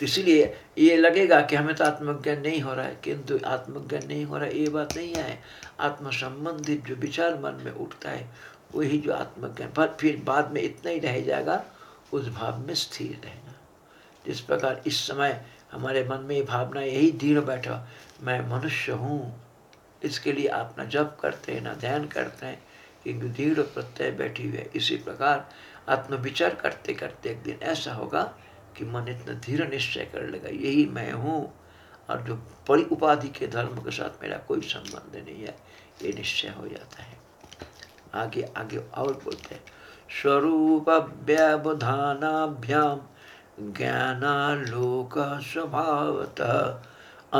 तो इसीलिए ये लगेगा कि हमें तो आत्मज्ञान नहीं हो रहा है, किंतु आत्मज्ञान नहीं हो रहा है ये बात नहीं है। आत्म संबंधित जो विचार मन में उठता है, वही जो आत्मज्ञान पर फिर बाद में इतना ही रह जाएगा, उस भाव में स्थिर रहना जिस प्रकार इस समय हमारे मन में ये भावना यही दृढ़ बैठा, मैं मनुष्य हूँ। इसके लिए आप ना जप करते हैं, ना ध्यान करते हैं कि दृढ़ प्रत्यय बैठी हुई है। इसी प्रकार आत्मविचार करते करते एक दिन ऐसा होगा कि मन इतना धीरे निश्चय कर लेगा, यही मैं हूँ। और जो बड़ी उपाधि के धर्म के साथ मेरा कोई संबंध नहीं है, ये निश्चय हो जाता है। आगे आगे और बोलते हैं। स्वरूप व्यवधानाभ्याम ज्ञानालोक स्वभावतः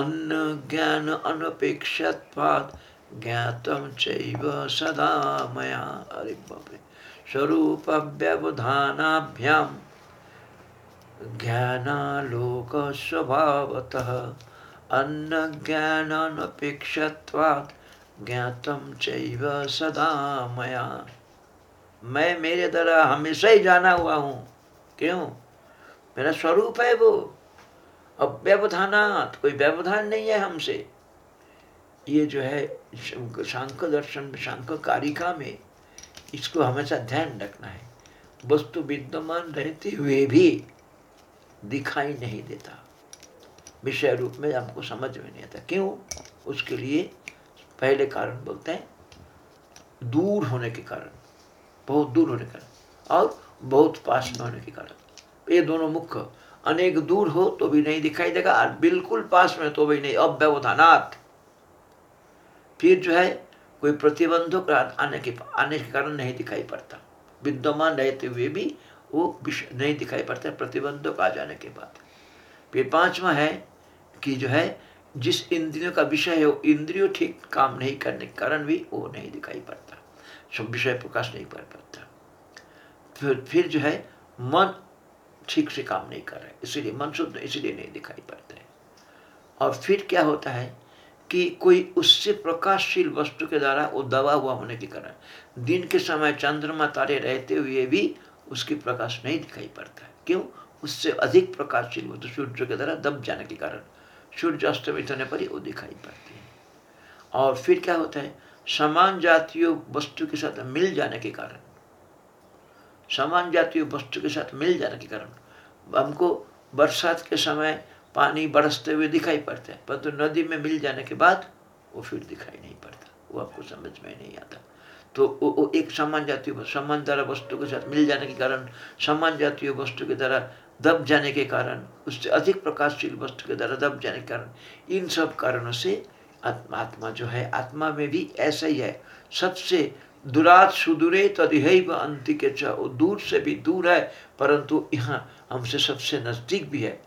अन्न ज्ञान अनपेक्षत्वात् ज्ञातम चैव सदा मया। अरे रे। स्वरूप व्यवधानाभ्याम ज्ञानालोक स्वभावतः अन्न ज्ञान अनपेक्षत्वात् ज्ञातम चैव सदा मया। मैं मेरे द्वारा हमेशा ही जाना हुआ हूँ। क्यों? मेरा स्वरूप है वो। अब व्यवधानात कोई व्यवधान नहीं है हमसे। ये जो है, शांक दर्शन शांक कारिका में, इसको हमेशा ध्यान रखना है। वस्तु विद्यमान रहते हुए भी दिखाई नहीं देता। विषय रूप में हमको समझ में नहीं आता। क्यों? उसके लिए पहले कारण बोलते हैं, दूर होने के कारण, बहुत दूर होने के कारण, और बहुत पास में होने के कारण। ये दोनों मुख्य। अनेक दूर हो तो भी नहीं दिखाई देगा, और बिल्कुल पास में तो भी नहीं। अव्यवधानात फिर जो है, कोई प्रतिबंधक आने के आने के कारण नहीं दिखाई पड़ता। विद्यमान रहते हुए भी वो नहीं दिखाई पड़ता, प्रतिबंधक आ जाने के बाद। फिर पांचवा है कि जो है, जिस इंद्रियों का विषय है, वो इंद्रियों ठीक काम नहीं करने के कारण भी वो नहीं दिखाई पड़ता। सब विषय प्रकाश नहीं पड़ पाता। फिर फिर जो है, मन ठीक से काम नहीं कर रहा है। इसीलिए मन शुद्ध, इसीलिए नहीं दिखाई पड़ता है। और फिर क्या होता है कि कोई उससे प्रकाशशील वस्तु के द्वारा वो दबा हुआ होने के कारण, दिन के समय चंद्रमा तारे रहते हुए भी उसकी प्रकाश नहीं दिखाई पड़ता है। क्यों? उससे अधिक प्रकाशशील वस्तु सूर्य के द्वारा दब जाने के कारण। सूर्य अस्तमित होने पर ही वो दिखाई पड़ती है। और फिर क्या होता है? समान जातीय वस्तु के साथ मिल जाने के कारण। समान जातीय वस्तु के साथ मिल जाने के कारण। हमको बरसात के समय पानी बरसते हुए दिखाई पड़ता है परंतु तो नदी में मिल जाने के बाद वो फिर दिखाई नहीं पड़ता। वो आपको समझ में नहीं आता। तो वो, वो एक समान जातीय समान द्वारा वस्तु के साथ मिल जाने के कारण समान जातीय वस्तु के द्वारा दब जाने के कारण, उससे अधिक प्रकाशशील वस्तु के द्वारा दब जाने के कारण, इन सब कारणों से आत्मा आत्मा जो है, आत्मा में भी ऐसा ही है। सबसे दुरात सुदूरे तदिह अंतिके च वो दूर से भी दूर है, परंतु यहाँ हमसे सबसे नज़दीक भी है।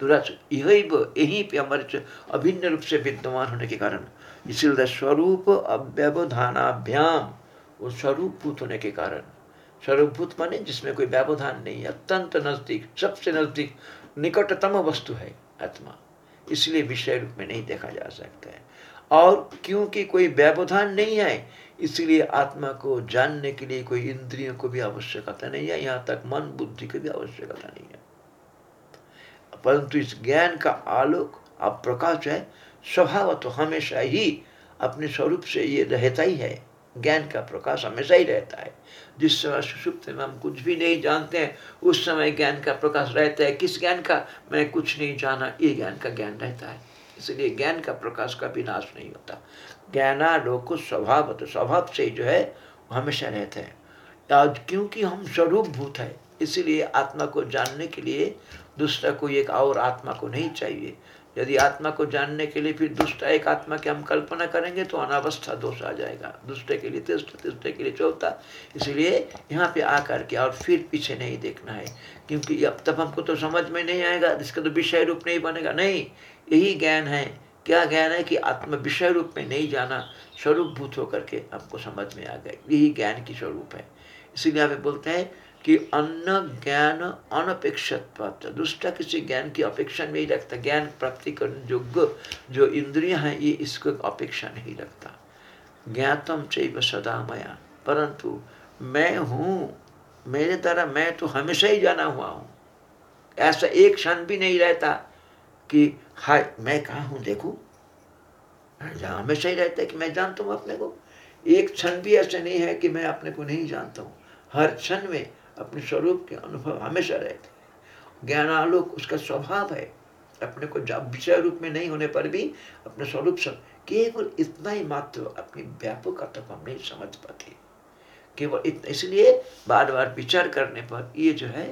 दुरात यही यहीं पे हमारे अभिन्न रूप से विद्यमान होने के कारण। इसीलिए स्वरूप अव्यवधानाभ्याम, वो स्वरूपभूत होने के कारण। स्वरूपभूत माने जिसमें कोई व्यवधान नहीं है अत्यंत नज़दीक, सबसे नज़दीक, निकटतम वस्तु है आत्मा। इसलिए विषय रूप में नहीं देखा जा सकता है। और क्योंकि कोई व्यवधान नहीं है, इसलिए आत्मा को जानने के लिए कोई इंद्रियों को भी आवश्यकता नहीं है, यहाँ तक मन, बुद्धि की भी आवश्यकता नहीं है। परंतु इस ज्ञान का आलोक अब प्रकाश है, स्वभाव तो हमेशा ही अपने स्वरूप से ये रहता ही है। ज्ञान का प्रकाश हमेशा ही रहता है। जिस समय सुषुप्त में हम कुछ भी नहीं जानते हैं, उस समय ज्ञान का प्रकाश रहता है। किस ज्ञान का? मैं कुछ नहीं जाना, ये ज्ञान का ज्ञान रहता है। इसलिए ज्ञान का प्रकाश का भी नाश नहीं होता। ज्ञानालोक स्वभाव तो स्वभाव से जो है हमेशा रहते हैं। आज क्योंकि हम स्वरूप भूत है, इसीलिए आत्मा को जानने के लिए दूसरा कोई एक और आत्मा को नहीं चाहिए। यदि आत्मा को जानने के लिए फिर दुष्ट एक आत्मा की हम कल्पना करेंगे तो अनावस्था दोष आ जाएगा। दुष्ट के लिए तिष्ट तिष्ट के लिए चौथा। इसलिए यहाँ पे आकर के और फिर पीछे नहीं देखना है, क्योंकि अब तब हमको तो समझ में नहीं आएगा, इसका तो विषय रूप नहीं बनेगा। नहीं, यही ज्ञान है। क्या ज्ञान है कि आत्मा विषय रूप में नहीं जाना स्वरूप भूत होकर के हमको समझ में आ गए यही ज्ञान की स्वरूप है। इसीलिए हमें बोलते हैं कि अन्न ज्ञान अनपेक्षित प्राप्त दूसरा किसी ज्ञान की अपेक्षा नहीं रखता। ज्ञान प्राप्ति करने योग्य जो इंद्रिया है, ये इसको अपेक्षा नहीं रखता। ज्ञातम चैव सदा मया। परंतु मैं हूँ, मेरे द्वारा मैं तो हमेशा ही जाना हुआ हूँ। ऐसा एक क्षण भी नहीं रहता कि, हाय, मैं कहा हूँ, देखू। हमेशा ही रहता है कि मैं जानता हूँ अपने को। एक क्षण भी ऐसा नहीं है कि मैं अपने को नहीं जानता हूँ। हर क्षण में अपने स्वरूप के अनुभव हमेशा रहते हैं। ज्ञानालोक उसका स्वभाव है। अपने को जब विषय रूप में नहीं होने पर भी अपने स्वरूप से केवल इतना ही मात्र अपनी व्यापक तक हम नहीं समझ पाते। केवल इतना, इसलिए बार बार विचार करने पर ये जो है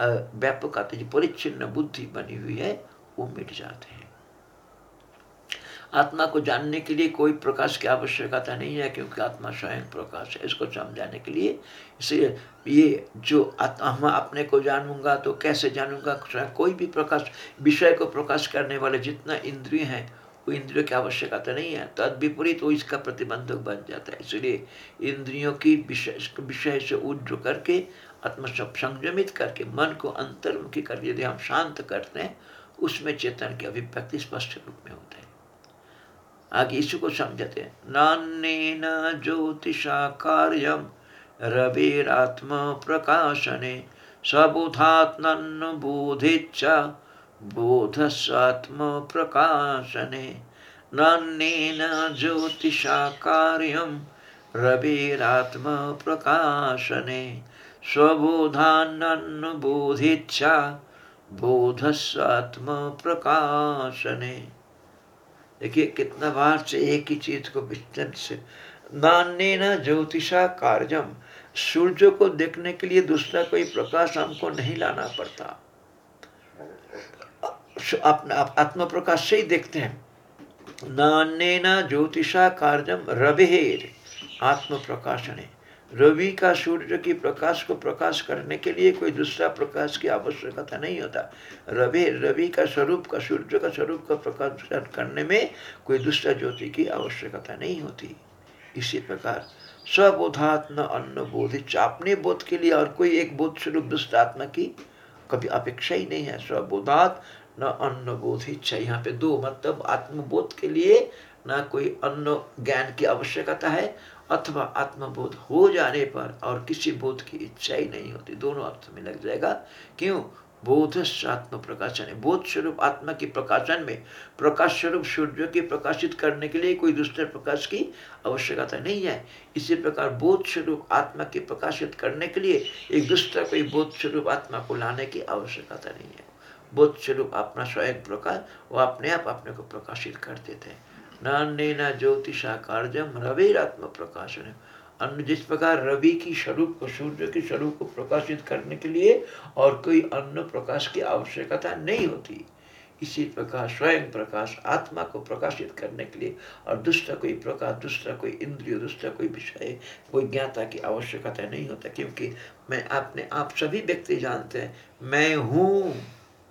व्यापक जो परिच्छिन्न बुद्धि बनी हुई है, वो मिट जाते हैं। आत्मा को जानने के लिए कोई प्रकाश की आवश्यकता नहीं है, क्योंकि आत्मा स्वयं प्रकाश है, इसको समझाने के लिए। इसलिए ये जो आत्मा अपने को जानूँगा तो कैसे जानूँगा? कोई भी प्रकाश, विषय को प्रकाश करने वाले जितना इंद्रिय हैं, वो इंद्रियों की आवश्यकता नहीं है। तद विपरीत वो इसका प्रतिबंधक बन जाता है। इसलिए इंद्रियों की विषय से उज्ज करके, आत्मा संयमित करके, मन को अंतर्मुखी करके यदि हम शांत करते हैं, उसमें चेतन की अभिव्यक्ति स्पष्ट रूप में होता है। आगे इसी को समझते हैं। नान्य ज्योतिषा कार्यम रविरात्म प्रकाशने सबुधात्मन्न बोधिच्चा बोधस्वात्म प्रकाशने नान्येन ज्योतिषा कार्यम रविरात्म प्रकाशने स्वबोधान्न बोधिच्छा बोधस्वात्म प्रकाशने देखिए, कितना बार से एक ही चीज़ को विस्तृत से नान्य न ज्योतिषा कार्यम सूर्य को देखने के लिए दूसरा कोई प्रकाश हमको नहीं लाना पड़ता। अपना आत्म प्रकाश से ही देखते हैं। नान्य न ज्योतिषा कार्यम रवेर आत्म प्रकाशन रवि का सूर्य की प्रकाश को प्रकाश करने के लिए कोई दूसरा प्रकाश की आवश्यकता नहीं होता। रवि रवि का स्वरूप का, सूर्य का स्वरूप का प्रकाश करने में कोई दूसरा ज्योति की आवश्यकता नहीं होती। इसी प्रकार स्वबोधात्म अन्न बोधित अपने बोध के लिए और कोई एक बोध स्वरूप दुष्ट आत्मा की कभी अपेक्षा ही नहीं है। स्वबोधात न अन्न बोध इच्छा यहाँ पे दो मतलब आत्मबोध के लिए ना कोई अन्न ज्ञान की आवश्यकता है अथवा आत्मबोध हो जाने पर और किसी बोध की इच्छा ही नहीं होती। दोनों अर्थ में लग जाएगा। क्यों? बोध आत्म प्रकाशन है। बोध स्वरूप आत्मा की प्रकाशन में प्रकाश स्वरूप सूर्य की प्रकाशित करने के लिए कोई दूसरे प्रकाश की आवश्यकता नहीं है। इसी प्रकार बोध स्वरूप आत्मा की प्रकाशित करने के लिए एक दूसरा कोई बोध स्वरूप आत्मा को लाने की आवश्यकता नहीं है। बोध स्वरूप अपना स्वयं प्रकाश, वो अपने आप अपने को प्रकाशित कर देते हैं। नान्य ज्योतिषा कार्यम रविरात्म प्रकाशन अन्य जिस प्रकार रवि की स्वरूप को, सूर्य के स्वरूप को प्रकाशित करने के लिए और कोई अन्य प्रकाश की आवश्यकता नहीं होती। इसी प्रकार स्वयं प्रकाश, आत्मा को प्रकाशित करने के लिए और दूसरा कोई प्रकाश दूसरा कोई इंद्रिय दूसरा कोई विषय, कोई ज्ञाता की आवश्यकता नहीं होता, क्योंकि मैं अपने आप सभी व्यक्ति जानते हैं। मैं हूँ।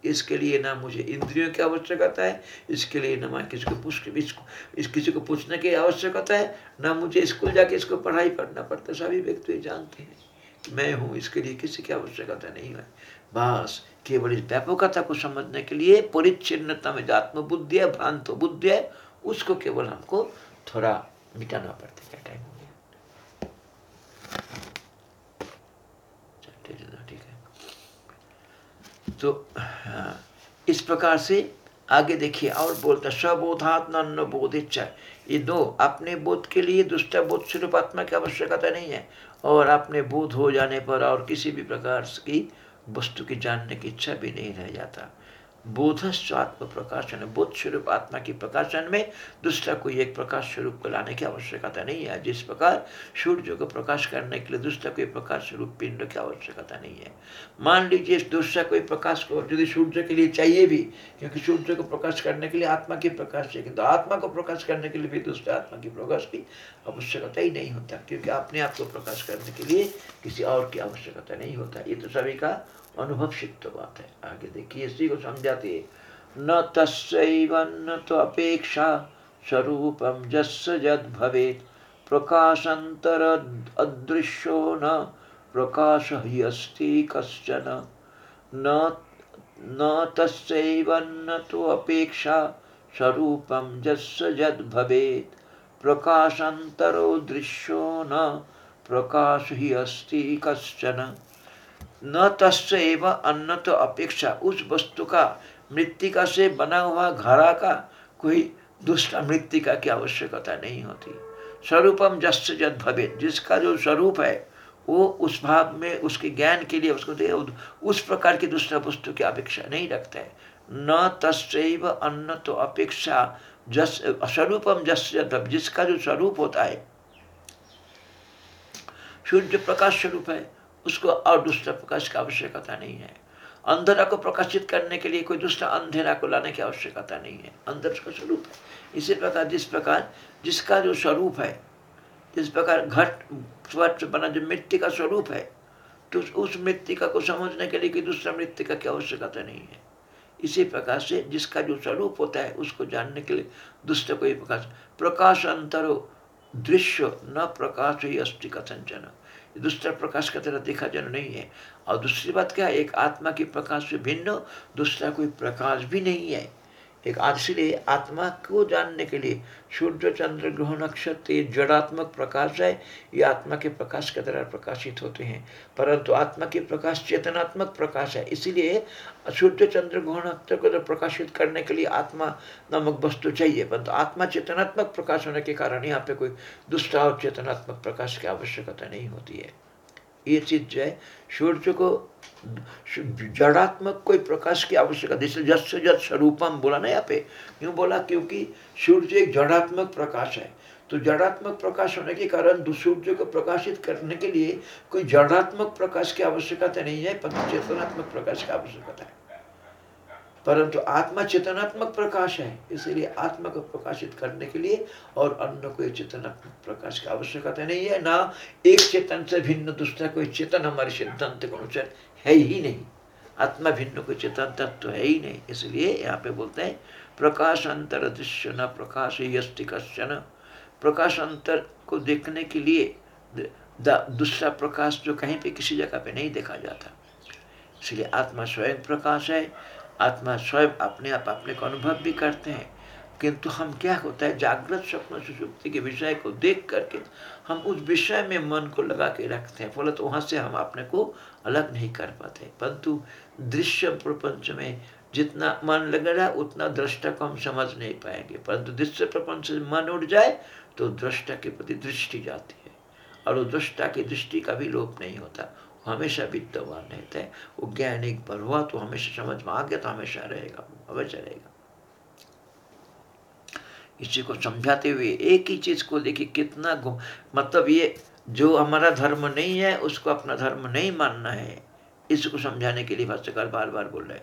इसके लिए ना मुझे इंद्रियों की आवश्यकता है, इसके लिए ना मैं किसी को पूछ इसको, इस किसी को पूछने की आवश्यकता है, ना मुझे स्कूल जाके इसको पढ़ाई करना पड़ता सभी व्यक्ति जानते हैं मैं हूँ, इसके लिए किसी की आवश्यकता नहीं है। बस केवल इस व्यापकता को समझने के लिए परिच्छिन्नता में जो आत्मबुद्धि है भ्रांत बुद्धि है, उसको केवल हमको थोड़ा मिटाना पड़ता है टाइम तो हाँ, इस प्रकार से आगे देखिए और बोलता स्वबोधात्म बोध इच्छा ये दो अपने बोध के लिए दुष्ट बोध स्वरूप आत्मा की आवश्यकता नहीं है और अपने बोध हो जाने पर और किसी भी प्रकार की वस्तु की जानने की इच्छा भी नहीं रह जाता। बोधस्व आत्म प्रकाशन बोध स्वरूप आत्मा की प्रकाशन में दूसरा कोई एक प्रकाश स्वरूप को लाने की आवश्यकता नहीं है। जिस प्रकार सूर्य को प्रकाश करने के लिए दूसरा कोई प्रकाश स्वरूप पिंड की आवश्यकता नहीं है। मान लीजिए दूसरा कोई प्रकाश को यदि सूर्य के लिए चाहिए भी, क्योंकि सूर्य को प्रकाश करने के लिए आत्मा की प्रकाश चाहिए, किंतु आत्मा को प्रकाश करने के लिए भी दूसरे आत्मा की प्रकाश की आवश्यकता ही नहीं होता, क्योंकि अपने आप को प्रकाश करने के लिए किसी और की आवश्यकता नहीं होता। ये तो सभी का अनुभव सिद्ध बात है आगे देखिए इसी को समझाते न तस्व न तो अपेक्षा स्वरूपम जस जद भवे प्रकाशंतर अदृश्यो न प्रकाश ही अस्ति कश्चन। न न तस्व न तो अपेक्षा स्वरूपम जस जद भवे प्रकाशंतरो दृश्यो न प्रकाश ही अस्ति कश्चन। न तस्य एवं अन्न तो अपेक्षा। उस वस्तु का, मृतिका से बना हुआ घरा का कोई दूसरा मृतिका की आवश्यकता नहीं होती। स्वरूपम जस जद भवे जिसका जो स्वरूप है, वो उस भाव में, उसके ज्ञान के लिए, उसको दे, उस प्रकार की दूसरा वस्तु की अपेक्षा नहीं रखते है। न तस्व अन्न तो अपेक्षा। जस, स्वरूपम जस जिसका जो स्वरूप होता है, सूर्य प्रकाश स्वरूप है उसको और दूसरा प्रकाश की आवश्यकता नहीं है। अंधेरा को प्रकाशित करने के लिए कोई दूसरा अंधेरा को लाने की आवश्यकता नहीं है। अंदर का स्वरूप है। इसी प्रकार जिस प्रकार जिसका जो स्वरूप है, जिस प्रकार घट, स्वच्छ बना जो मिट्टी का स्वरूप है तो उस मृतिका को समझने के लिए कोई दूसरा मृतिका की आवश्यकता नहीं है। इसी प्रकार से जिसका जो स्वरूप होता है, उसको जानने के लिए दूसरा कोई प्रकाश प्रकाश अंतरो, दृश्य न प्रकाश ही अस्थि कथंचन दूसरा प्रकाश का तरह देखा जाना नहीं है। और दूसरी बात क्या है? एक आत्मा के प्रकाश से भिन्न, दूसरा कोई प्रकाश भी नहीं है। एक इसलिए आत्मा को जानने के लिए सूर्य, चंद्र, ग्रह, नक्षत्र, ये जड़ात्मक प्रकाश है, ये आत्मा के प्रकाश के द्वारा प्रकाशित होते हैं। परंतु आत्मा के प्रकाश चेतनात्मक प्रकाश है। इसीलिए सूर्य, चंद्र, ग्रह, नक्षत्र को प्रकाशित करने के लिए आत्मा नामक वस्तु चाहिए। परंतु आत्मा चेतनात्मक प्रकाश होने के कारण यहाँ पे कोई दूसरा और चेतनात्मक प्रकाश की आवश्यकता नहीं होती है। ये चीज़ जो है, सूर्य को जड़ात्मक कोई प्रकाश की आवश्यकता, जैसे जस से जस स्वरूपम बोला ना यहाँ पे क्यों बोला क्योंकि सूर्य एक जड़ात्मक प्रकाश है। तो जड़ात्मक प्रकाश होने के कारण सूर्य को प्रकाशित करने के लिए कोई जड़ात्मक प्रकाश की आवश्यकता नहीं है पर चेतनात्मक प्रकाश की आवश्यकता है। परंतु आत्मा चेतनात्मक प्रकाश है, इसलिए आत्मा को प्रकाशित करने के लिए और अन्य कोई चेतनात्मक प्रकाश की आवश्यकता नहीं है, ना एक चेतन से भिन्न, दूसरा कोई चेतन हमारे सिद्धांत के अनुसार है ही नहीं। आत्मा भिन्न, कोई चेतन तत्व है ही नहीं, इसलिए यहाँ पे बोलते हैं प्रकाश अंतर दृश्य न प्रकाश यस्ति कश्चन। प्रकाश अंतर को देखने के लिए दूसरा प्रकाश जो कहीं पे किसी जगह पे नहीं देखा जाता। इसलिए आत्मा स्वयं प्रकाश है आत्मा स्वयं अपने आप अपने को अनुभव भी करते हैं। किंतु हम क्या होता है? जागृत स्वप्न सुषुप्ति के विषय को देख करके हम उस विषय में मन को लगा के रखते हैं। फलत वहाँ से हम अपने को अलग नहीं कर पाते। परंतु दृश्य प्रपंच में जितना मन लग रहा है, उतना दृष्टा को हम समझ नहीं पाएँगे। परंतु दृश्य प्रपंच से मन उठ जाए तो दृष्टा के प्रति दृष्टि जाती है। और वो दृष्टा की दृष्टि का भी लोप नहीं होता। हमेशा विद्यमान रहता है वो ज्ञान एक बार हुआ तो हमेशा समझ में आ गया तो हमेशा रहेगा हमेशा रहेगा। इसी को समझाते हुए एक ही चीज़ को देखिए, कितना मतलब ये जो हमारा धर्म नहीं है, उसको अपना धर्म नहीं मानना है। इसको समझाने के लिए भाष्यकार बार बार बोल रहे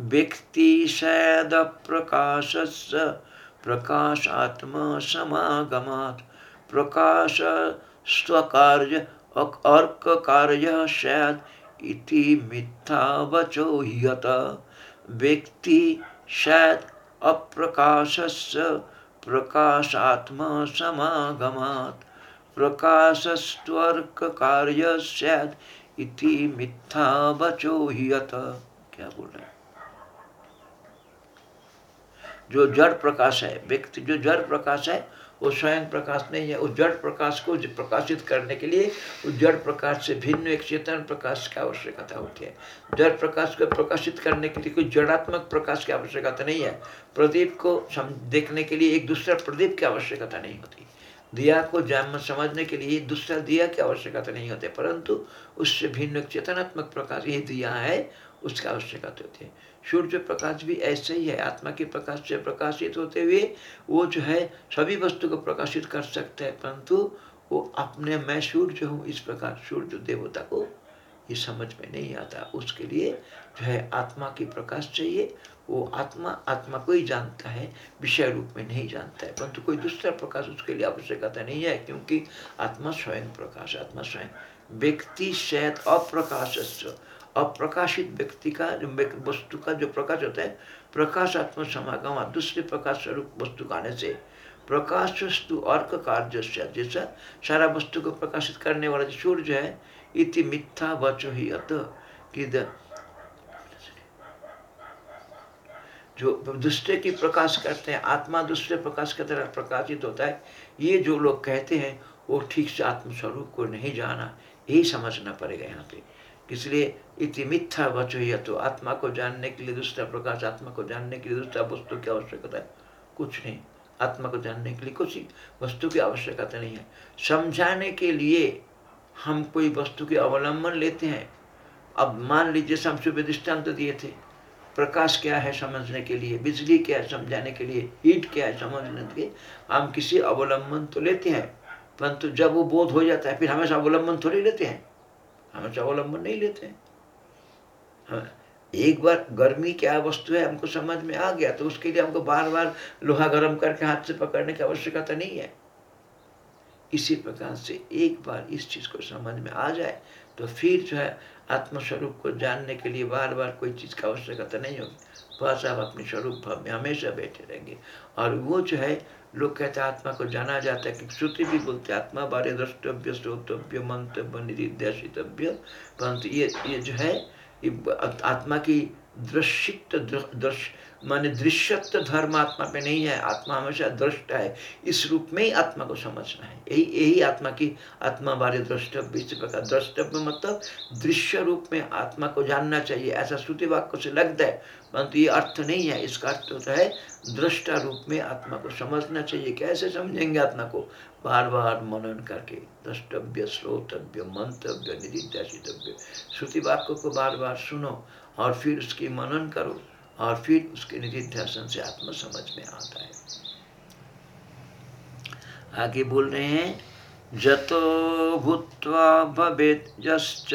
व्यक्ति सैद प्रकाश प्रकाश आत्मा समागमात, प्रकाश स्वकार्य अर्क कार्य सैद इति मिथ्या वचो यत व्यक्ति सैद अप्रकाशस्य प्रकाशात्मा समागमात् प्रकाशस्त्वर्क कार्य सैद इति मिथ्या वचो यत क्या बोल रहे जो जड़ प्रकाश है, व्यक्ति जो जड़ प्रकाश है वो स्वयं प्रकाश नहीं है उस जड़ प्रकाश को प्रकाशित करने के लिए उस जड़ प्रकाश से भिन्न एक चेतन प्रकाश की आवश्यकता होती है। जड़ प्रकाश को प्रकाशित करने के लिए कोई जड़ात्मक प्रकाश की आवश्यकता नहीं है। प्रदीप को देखने के लिए एक दूसरा प्रदीप की आवश्यकता नहीं होती। दिया को जन्म समझने के लिए दूसरा दिया की आवश्यकता नहीं होती, परंतु उससे भिन्न चेतनात्मक प्रकाश ये दिया है, उसकी आवश्यकता होती है। सूर्य प्रकाश भी ऐसे ही है, आत्मा के प्रकाश से प्रकाशित होते हुए वो जो है सभी वस्तु को प्रकाशित कर सकते हैं, परंतु वो अपने, मैं सूर्य हूँ, इस प्रकार सूर्य देवता को ये समझ में नहीं आता। उसके लिए जो है आत्मा की प्रकाश चाहिए, वो आत्मा आत्मा को ही जानता है, विषय रूप में नहीं जानता है, परंतु कोई दूसरा प्रकाश उसके लिए आवश्यकता नहीं है, क्योंकि आत्मा स्वयं प्रकाश, आत्मा स्वयं व्यक्ति शायद अप्रकाश अप्रकाशित व्यक्ति का वस्तु का जो प्रकाश होता है, प्रकाशात्मक समागम दूसरे प्रकाश स्वरूप वस्तु का आने से प्रकाश वस्तु अर्क कार्य जैसा सारा वस्तु को प्रकाशित करने वाला जो सूर्य है, इति मिथ्या वचो ही अत कि जो दूसरे की प्रकाश करते हैं, आत्मा दूसरे प्रकाश की तरह प्रकाशित होता है, ये जो लोग कहते हैं, वो ठीक से आत्मस्वरूप को नहीं जाना, यही समझना पड़ेगा यहाँ पे। इसलिए इति मिथ्या वचो ही तो आत्मा को जानने के लिए दूसरा प्रकाश, आत्मा को जानने के लिए दूसरा वस्तु की आवश्यकता है। कुछ नहीं। आत्मा को जानने के लिए कुछ वस्तु की आवश्यकता नहीं है। समझाने के लिए हम कोई वस्तु के अवलंबन लेते हैं। अब मान लीजिए सुबह दृष्टांत तो दिए थे। प्रकाश क्या है समझने के लिए? बिजली क्या है समझाने के लिए? हीट क्या है समझने के लिए? हम किसी अवलंबन तो लेते हैं। परंतु जब वो बोध हो जाता है, फिर हमेशा अवलंबन थोड़ी लेते हैं। हमेशा अवलंबन नहीं लेते हैं। हाँ एक बार गर्मी क्या वस्तु है, हमको समझ में आ गया तो उसके लिए हमको बार बार लोहा गर्म करके हाथ से पकड़ने की आवश्यकता नहीं है। इसी प्रकार से एक बार इस चीज़ को समझ में आ जाए तो फिर जो है आत्मस्वरूप को जानने के लिए बार बार कोई चीज़ की आवश्यकता नहीं होगी। बस आप अपने स्वरूप भाव में हमेशा बैठे रहेंगे। और वो जो है लोग कहते हैं आत्मा को जाना जाता है कि श्रुति भी बोलते आत्मा बारे द्रष्टव्य, श्रोतव्य, मंतव्य निधिध्यासितव्य परंतु ये ये जो है आत्मा की दृश्यित दृश्य माने दृश्यत्व धर्म आत्मा पे नहीं है, आत्मा हमेशा दृष्ट है। इस रूप में ही आत्मा को समझना है। यही यही आत्मा की आत्मा बारे द्रष्टव्य, इस प्रकार द्रष्टव्य मतलब दृश्य रूप में आत्मा को जानना चाहिए। ऐसा श्रुति वाक्य से लगता है परंतु ये अर्थ नहीं है। इसका अर्थ होता है दृष्टा रूप में आत्मा को समझना चाहिए। कैसे समझेंगे आत्मा को? बार बार मनन करके। द्रष्टव्य, श्रोतव्य, मंतव्य निधिध्यासितव्य श्रुति वाक्य को बार बार सुनो। और फिर उसकी मनन करो और फिर उसके निधिध्यासन से आत्मा समझ में आता है। आगे बोल रहे हैं, जतो भूत्वा भवेत् जश्च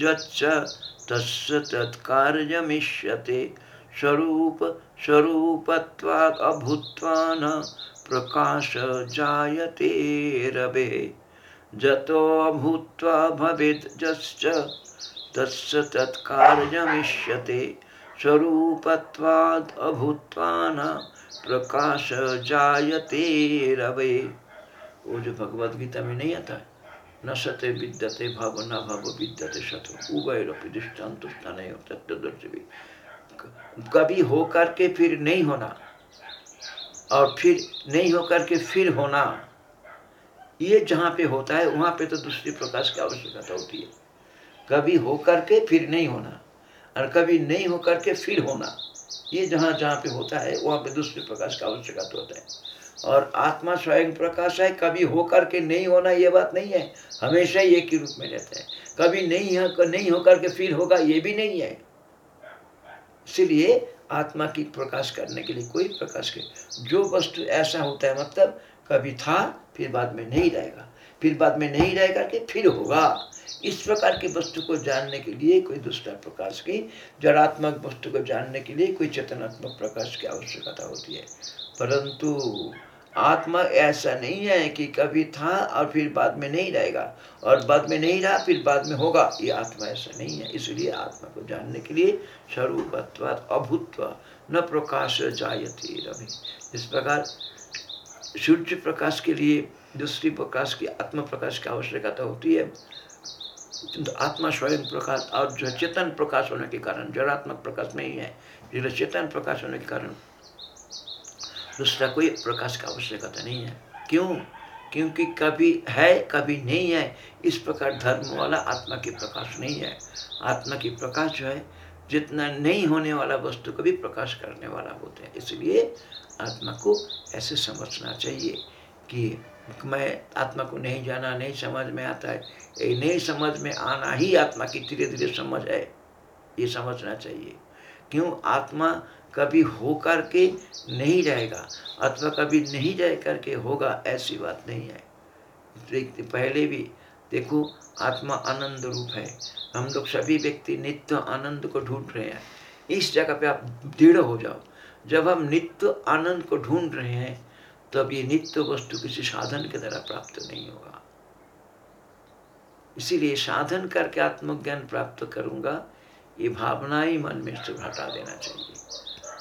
जच्च तस्य तत्कार्यमिष्यते, स्वरूप स्वरूपत्वात् अभूत्वा प्रकाश जायते रवे। जतो भूत्वा भवेत् जश्च तस्य तत्कार्यमिष्यते। स्वरूपत्वाद अभूत्वान प्रकाश जायते रवे। वो जो भगवत गीता में नहीं आता है न सत्य विद्यते भव, न भव विद्यते शत्रु उभय दृष्टान तत्वदर्शी भी कभी हो करके फिर नहीं होना, और फिर नहीं हो करके फिर होना, ये जहाँ पे होता है, वहाँ पे तो दूसरी प्रकाश की आवश्यकता होती है। कभी हो करके फिर नहीं होना, और कभी नहीं होकर के फिर होना। ये जहाँ जहाँ पे होता है, वहाँ पे दूसरे प्रकाश का आवश्यकता होता है। और आत्मा स्वयं प्रकाश है, कभी होकर के नहीं होना ये बात नहीं है। हमेशा ही एक ही रूप में रहता है। कभी नहीं है नहीं होकर के फिर होगा ये भी नहीं है। इसलिए आत्मा की प्रकाश करने के लिए कोई प्रकाश के, जो वस्तु ऐसा होता है मतलब कभी था, फिर बाद में नहीं रहेगा। फिर बाद में नहीं रह करके फिर होगा। इस प्रकार की वस्तु को जानने के लिए कोई दूसरा प्रकाश की, जड़ात्मक वस्तु को जानने के लिए कोई चेतनात्मक प्रकाश की आवश्यकता होती है। परंतु आत्मा ऐसा नहीं है कि कभी था और फिर बाद में नहीं रहेगा। और बाद में नहीं रहा, फिर बाद में होगा। ये आत्मा ऐसा नहीं है। इसलिए आत्मा को जानने के लिए स्वरूपत्व अभूत्व न प्रकाश जायती रवि इस प्रकार सूर्य प्रकाश के लिए दूसरी प्रकाश की आत्म प्रकाश की आवश्यकता होती है। किंतु आत्मा स्वयं प्रकाश और जो चेतन प्रकाश होने के कारण, जड़ात्मक प्रकाश नहीं है जिसमें चेतन प्रकाश होने के कारण, दूसरा कोई प्रकाश की आवश्यकता नहीं है। क्यों? क्योंकि कभी है, कभी नहीं है, इस प्रकार धर्म वाला आत्मा की प्रकाश नहीं है। आत्मा की प्रकाश जो है, जितना नहीं होने वाला वस्तु को भी प्रकाश करने वाला होते हैं। इसलिए आत्मा को ऐसे समझना चाहिए। कि मैं आत्मा को नहीं जाना, नहीं समझ में आता है, ये नहीं समझ में आना ही आत्मा की धीरे धीरे समझ है, ये समझना चाहिए। क्यों? आत्मा कभी हो करके नहीं रहेगा अथवा कभी नहीं रह करके होगा, ऐसी बात नहीं है। पहले भी देखो, आत्मा आनंद रूप है। हम लोग सभी व्यक्ति नित्य आनंद को ढूंढ रहे हैं। इस जगह पे आप दृढ़ हो जाओ। जब हम नित्य आनंद को ढूंढ रहे हैं तब ये नित्य वस्तु किसी साधन के द्वारा प्राप्त नहीं होगा। इसीलिए साधन करके आत्मज्ञान प्राप्त करूँगा, ये भावना ही मन में से हटा देना चाहिए।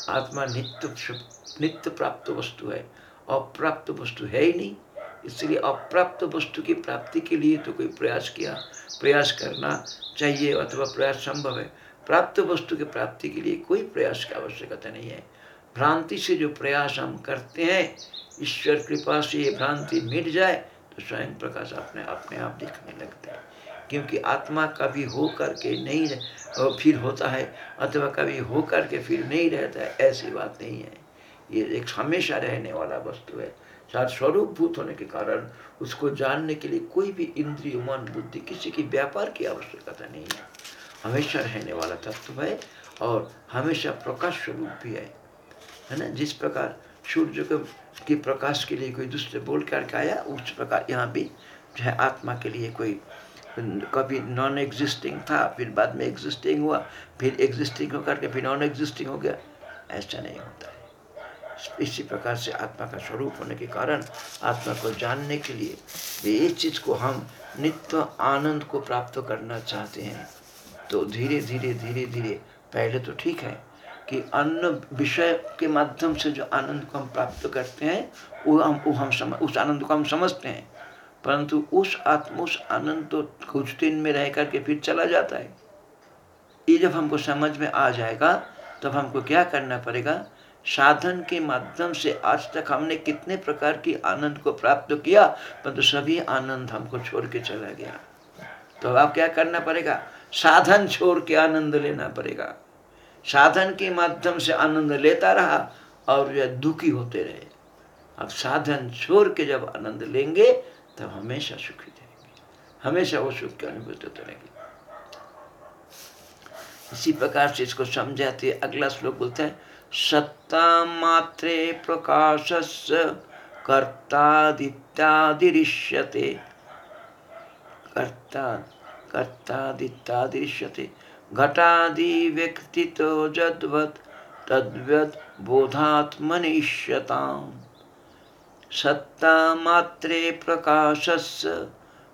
आत्मा नित्य नित्य प्राप्त वस्तु है, अप्राप्त वस्तु है ही नहीं। इसलिए अप्राप्त वस्तु की प्राप्ति के लिए तो कोई प्रयास किया, प्रयास करना चाहिए अथवा प्रयास संभव है। प्राप्त वस्तु की प्राप्ति के लिए कोई प्रयास की आवश्यकता नहीं है। भ्रांति से जो प्रयास हम करते हैं ईश्वर कृपा से ये भ्रांति मिट जाए तो स्वयं प्रकाश अपने अपने आप दिखने लगता है। क्योंकि आत्मा कभी हो करके नहीं रह, फिर होता है अथवा कभी हो करके फिर नहीं रहता है ऐसी बात नहीं है। ये एक हमेशा रहने वाला वस्तु है। साथ स्वरूप भूत होने के कारण उसको जानने के लिए कोई भी इंद्रिय मन बुद्धि किसी की व्यापार की आवश्यकता नहीं है। हमेशा रहने वाला तत्व है और हमेशा प्रकाश स्वरूप भी है। है ना? जिस प्रकार सूर्य को के प्रकाश के लिए कोई दूसरे बोल करके आया, उस प्रकार यहाँ भी जो है आत्मा के लिए कोई, कभी नॉन एग्जिस्टिंग था, फिर बाद में एग्जिस्टिंग हुआ, फिर एग्जिस्टिंग होकर के फिर नॉन एग्जिस्टिंग हो गया। ऐसा नहीं होता है। इसी प्रकार से आत्मा का स्वरूप होने के कारण आत्मा को जानने के लिए ये चीज़ को हम नित्य आनंद को प्राप्त करना चाहते हैं। तो धीरे धीरे धीरे धीरे पहले तो ठीक है कि अन्य विषय के माध्यम से जो आनंद को हम प्राप्त करते हैं, वो हम वो हम समझ उस आनंद को हम समझते हैं। परंतु उस आत्म, उस आनंद तो कुछ दिन में रह करके फिर चला जाता है। ये जब हमको समझ में आ जाएगा, तब हमको क्या करना पड़ेगा? साधन के माध्यम से आज तक हमने कितने प्रकार की आनंद को प्राप्त किया, परंतु सभी आनंद हमको छोड़ के चला गया। तो अब क्या करना पड़ेगा? साधन छोड़ के आनंद लेना पड़ेगा। साधन के माध्यम से आनंद लेता रहा और यह दुखी होते रहे। अब साधन छोड़ के जब आनंद लेंगे, तब हमेशा सुखी रहेंगे। हमेशा वो सुख की अनुभूति रहेगी। इसी प्रकार से इसको समझाते अगला श्लोक बोलते हैं, सत्ता मात्रे प्रकाशस्य कर्तादित्यादिरिष्यते। कर्ता, कर्तादित्यादिरिष्यते। घटादि व्यक्तितो जद्वत् तद्वत् बोधात्मनिष्यताम्। सत्ता मात्रे प्रकाशस्य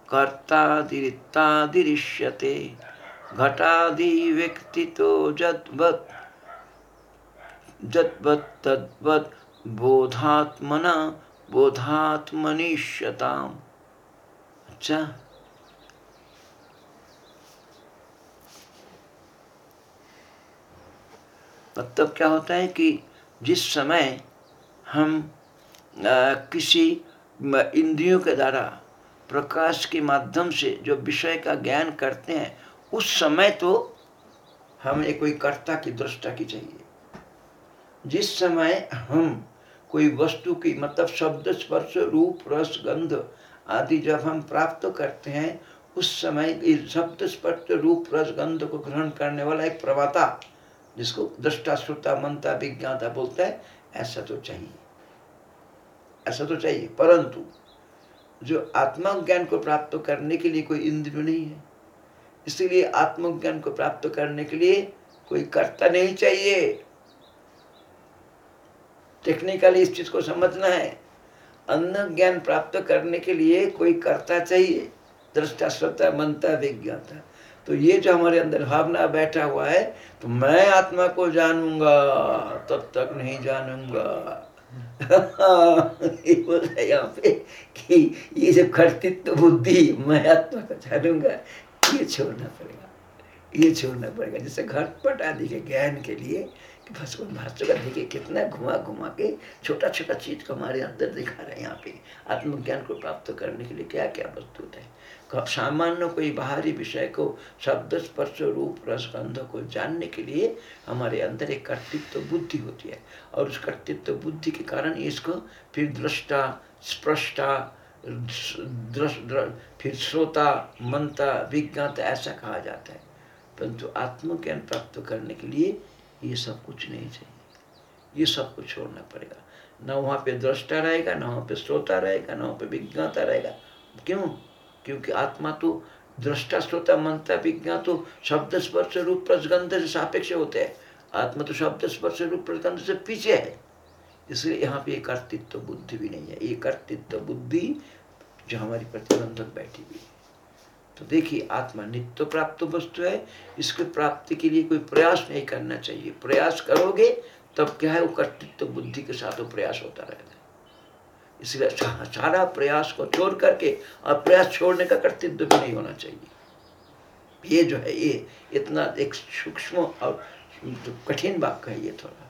कर्तादिरित्यादिरिष्यते घटादि व्यक्तितो जद्वत् जद्वत् तद्वत् बोधात्मना बोधात्मनिष्यताम। अच्छा। मतलब क्या होता है कि जिस समय हम आ, किसी इंद्रियों के द्वारा प्रकाश के माध्यम से जो विषय का ज्ञान करते हैं उस समय तो हमें कोई कर्ता की दृष्टा की चाहिए। जिस समय हम कोई वस्तु की मतलब शब्द स्पर्श रूप रस गंध आदि जब हम प्राप्त करते हैं उस समय शब्द स्पर्श रूप रस गंध को ग्रहण करने वाला एक प्रवाता जिसको दृष्टा, श्रोता मनता विज्ञाता बोलता है, ऐसा तो चाहिए। ऐसा तो चाहिए। परंतु जो आत्मज्ञान को प्राप्त करने के लिए कोई इंद्र नहीं है, इसलिए आत्मज्ञान को प्राप्त करने के लिए कोई कर्ता नहीं चाहिए। टेक्निकली इस चीज़ को समझना है। अन्न ज्ञान प्राप्त करने के लिए कोई कर्ता चाहिए। दृष्टा, श्रोता मनता विज्ञाता। तो ये जो हमारे अंदर भावना बैठा हुआ है तो मैं आत्मा को जानूँगा, तब तक नहीं जानूँगा। [LAUGHS] ये बोल यहाँ पे कि ये जो कर्तृत्व बुद्धि मैं आत्मा को जानूँगा, ये छोड़ना पड़ेगा। ये छोड़ना पड़ेगा। जैसे घटपट आदि के ज्ञान के लिए कि भगवान भाष्य का देखिए कितना घुमा घुमा के छोटा छोटा चीज़ को हमारे अंदर दिखा रहे हैं यहाँ पे। आत्मज्ञान को प्राप्त करने के लिए क्या क्या वस्तु है। सामान्य कोई बाहरी विषय को शब्द स्पर्श रूप रसगंध को जानने के लिए हमारे अंदर एक कर्तृत्व बुद्धि होती है। और उस कर्तृत्व बुद्धि के कारण इसको फिर दृष्टा स्प्रष्टा दृश फिर श्रोता मनता विज्ञाता ऐसा कहा जाता है। परंतु आत्मज्ञान प्राप्त करने के लिए ये सब कुछ नहीं चाहिए। ये सब कुछ छोड़ना पड़ेगा। न वहाँ पे दृष्टा रहेगा, न वहाँ पे श्रोता रहेगा, न वहाँ पे विज्ञाता रहेगा। क्यों? क्योंकि आत्मा तो दृष्टा श्रोता मनता विज्ञा तो शब्द स्पर्श रूप प्रसगंध से सापेक्ष होते हैं। आत्मा तो शब्द स्पर्श रूप प्रसगंध से पीछे है। इसलिए यहाँ पे एक कर्तृत्व बुद्धि भी नहीं है। ये कर्तृत्व बुद्धि जो हमारी प्रतिबंधक बैठी हुई है। तो देखिए, आत्मा नित्य प्राप्त वस्तु है। इसके प्राप्ति के लिए कोई प्रयास नहीं करना चाहिए। प्रयास करोगे, तब क्या है? वो कर्तृत्व बुद्धि के साथ वो प्रयास होता रहेगा इसलिए सारा प्रयास को छोड़ करके और प्रयास छोड़ने का कर्तृत्व भी नहीं होना चाहिए। ये जो है, ये इतना एक सूक्ष्म और कठिन वाक्य है ये थोड़ा।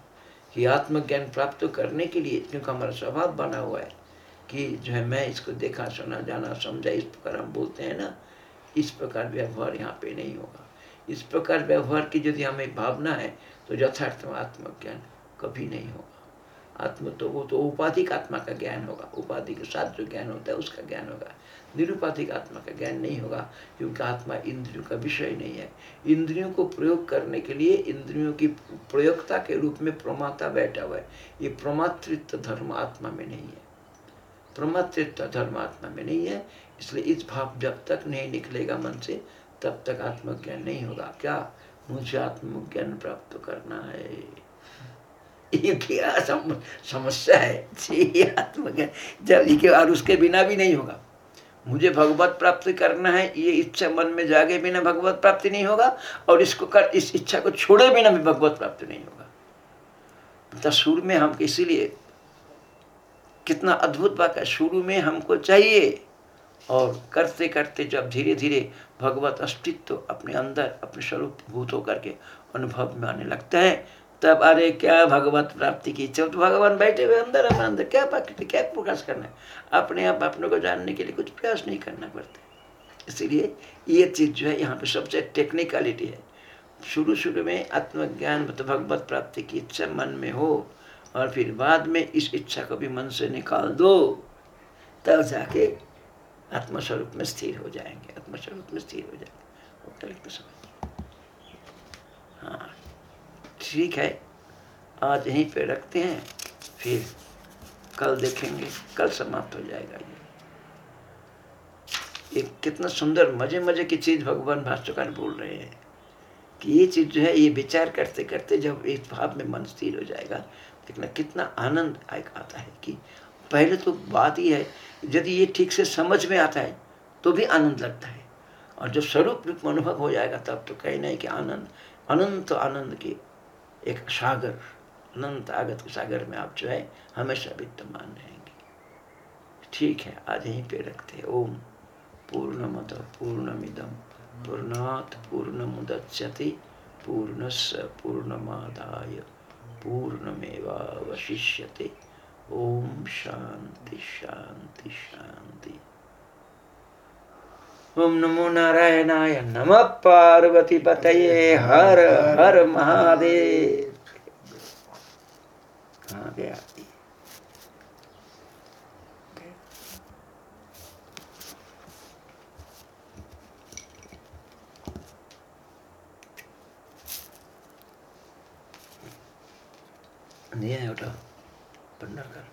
कि आत्मज्ञान प्राप्त करने के लिए क्योंकि हमारा स्वभाव बना हुआ है कि जो है, मैं इसको देखा, सुना, जाना, समझा, इस प्रकार हम बोलते हैं ना, इस प्रकार व्यवहार यहाँ पे नहीं होगा। इस प्रकार व्यवहार की यदि हमें भावना है तो यथार्थ आत्मज्ञान कभी नहीं होगा। आत्म तो वो तो उपाधिक आत्मा का ज्ञान होगा उपाधि के साथ जो ज्ञान होता है उसका ज्ञान होगा। निरुपाधिक आत्मा का ज्ञान नहीं होगा, क्योंकि आत्मा इंद्रियों का विषय नहीं है। इंद्रियों को प्रयोग करने के लिए इंद्रियों की प्रयोगता के रूप में प्रमाता बैठा हुआ है। ये प्रमातृत्व धर्म आत्मा में नहीं है। प्रमातृत्व धर्म आत्मा में नहीं है, इसलिए इस भाव जब तक नहीं निकलेगा मन से, तब तक आत्मज्ञान नहीं होगा। क्या? मुझे आत्मज्ञान प्राप्त करना है। ये क्या सम, समस्या है? आत्मज्ञान। जब ये और उसके बिना भी नहीं होगा। मुझे भगवत प्राप्त करना है ये इच्छा मन में जागे बिना भगवत प्राप्ति नहीं होगा और इसको कर इस इच्छा को छोड़े बिना भी भगवत प्राप्ति नहीं होगा। तो शुरू में हम इसीलिए कितना अद्भुत बात है शुरू में हमको चाहिए और करते करते जब धीरे धीरे भगवत अस्तित्व अपने अंदर अपने स्वरूप भूत होकर के अनुभव में आने लगता है तब अरे क्या भगवत प्राप्ति की इच्छा? तो भगवान बैठे हुए अंदर अपने अंदर क्या प्रकृति, क्या प्रकाश करना है? अपने आप अपने को जानने के लिए कुछ प्रयास नहीं करना पड़ता। इसीलिए ये चीज़ जो है, यहाँ पे सबसे टेक्निकलिटी है। शुरू शुरू में आत्मज्ञान मतलब भगवत प्राप्ति की इच्छा मन में हो और फिर बाद में इस इच्छा को भी मन से निकाल दो, तब जाके आत्मस्वरूप में स्थिर हो जाएँगे, आत्मस्वरूप में स्थिर हो जाएँगे। हाँ। ठीक है, आज यहीं पे रखते हैं, फिर कल देखेंगे, कल समाप्त हो जाएगा ये। ये कितना सुंदर मज़े मज़े की चीज़ भगवान भाष्यकार बोल रहे हैं कि ये चीज़ जो है, ये विचार करते करते जब इस भाव में मन स्थिर हो जाएगा, देखना कितना आनंद आता है कि पहले तो बात ही है, यदि ये ठीक से समझ में आता है तो भी आनंद लगता है। और जब स्वरूप रूप अनुभव हो जाएगा, तब तो कहीं नहीं कि आनंद, अनंत आनंद की एक सागर अनंत आगत के सागर में आप जो है, हमेशा विद्यमान रहेंगे। ठीक है, आज यहीं पे रखते हैं। ओम पूर्ण पूर्णमद पूर्णमिदम पूर्णात पूर्णमुदच्यते पूर्णस्य पूर्णमादाय, पूर्णमेवावशिष्यते। ओम शांति शांति शांति ओम नमो नारायणाय नम पार्वती पतये हर हर महादेव। उठा। पंडर कर।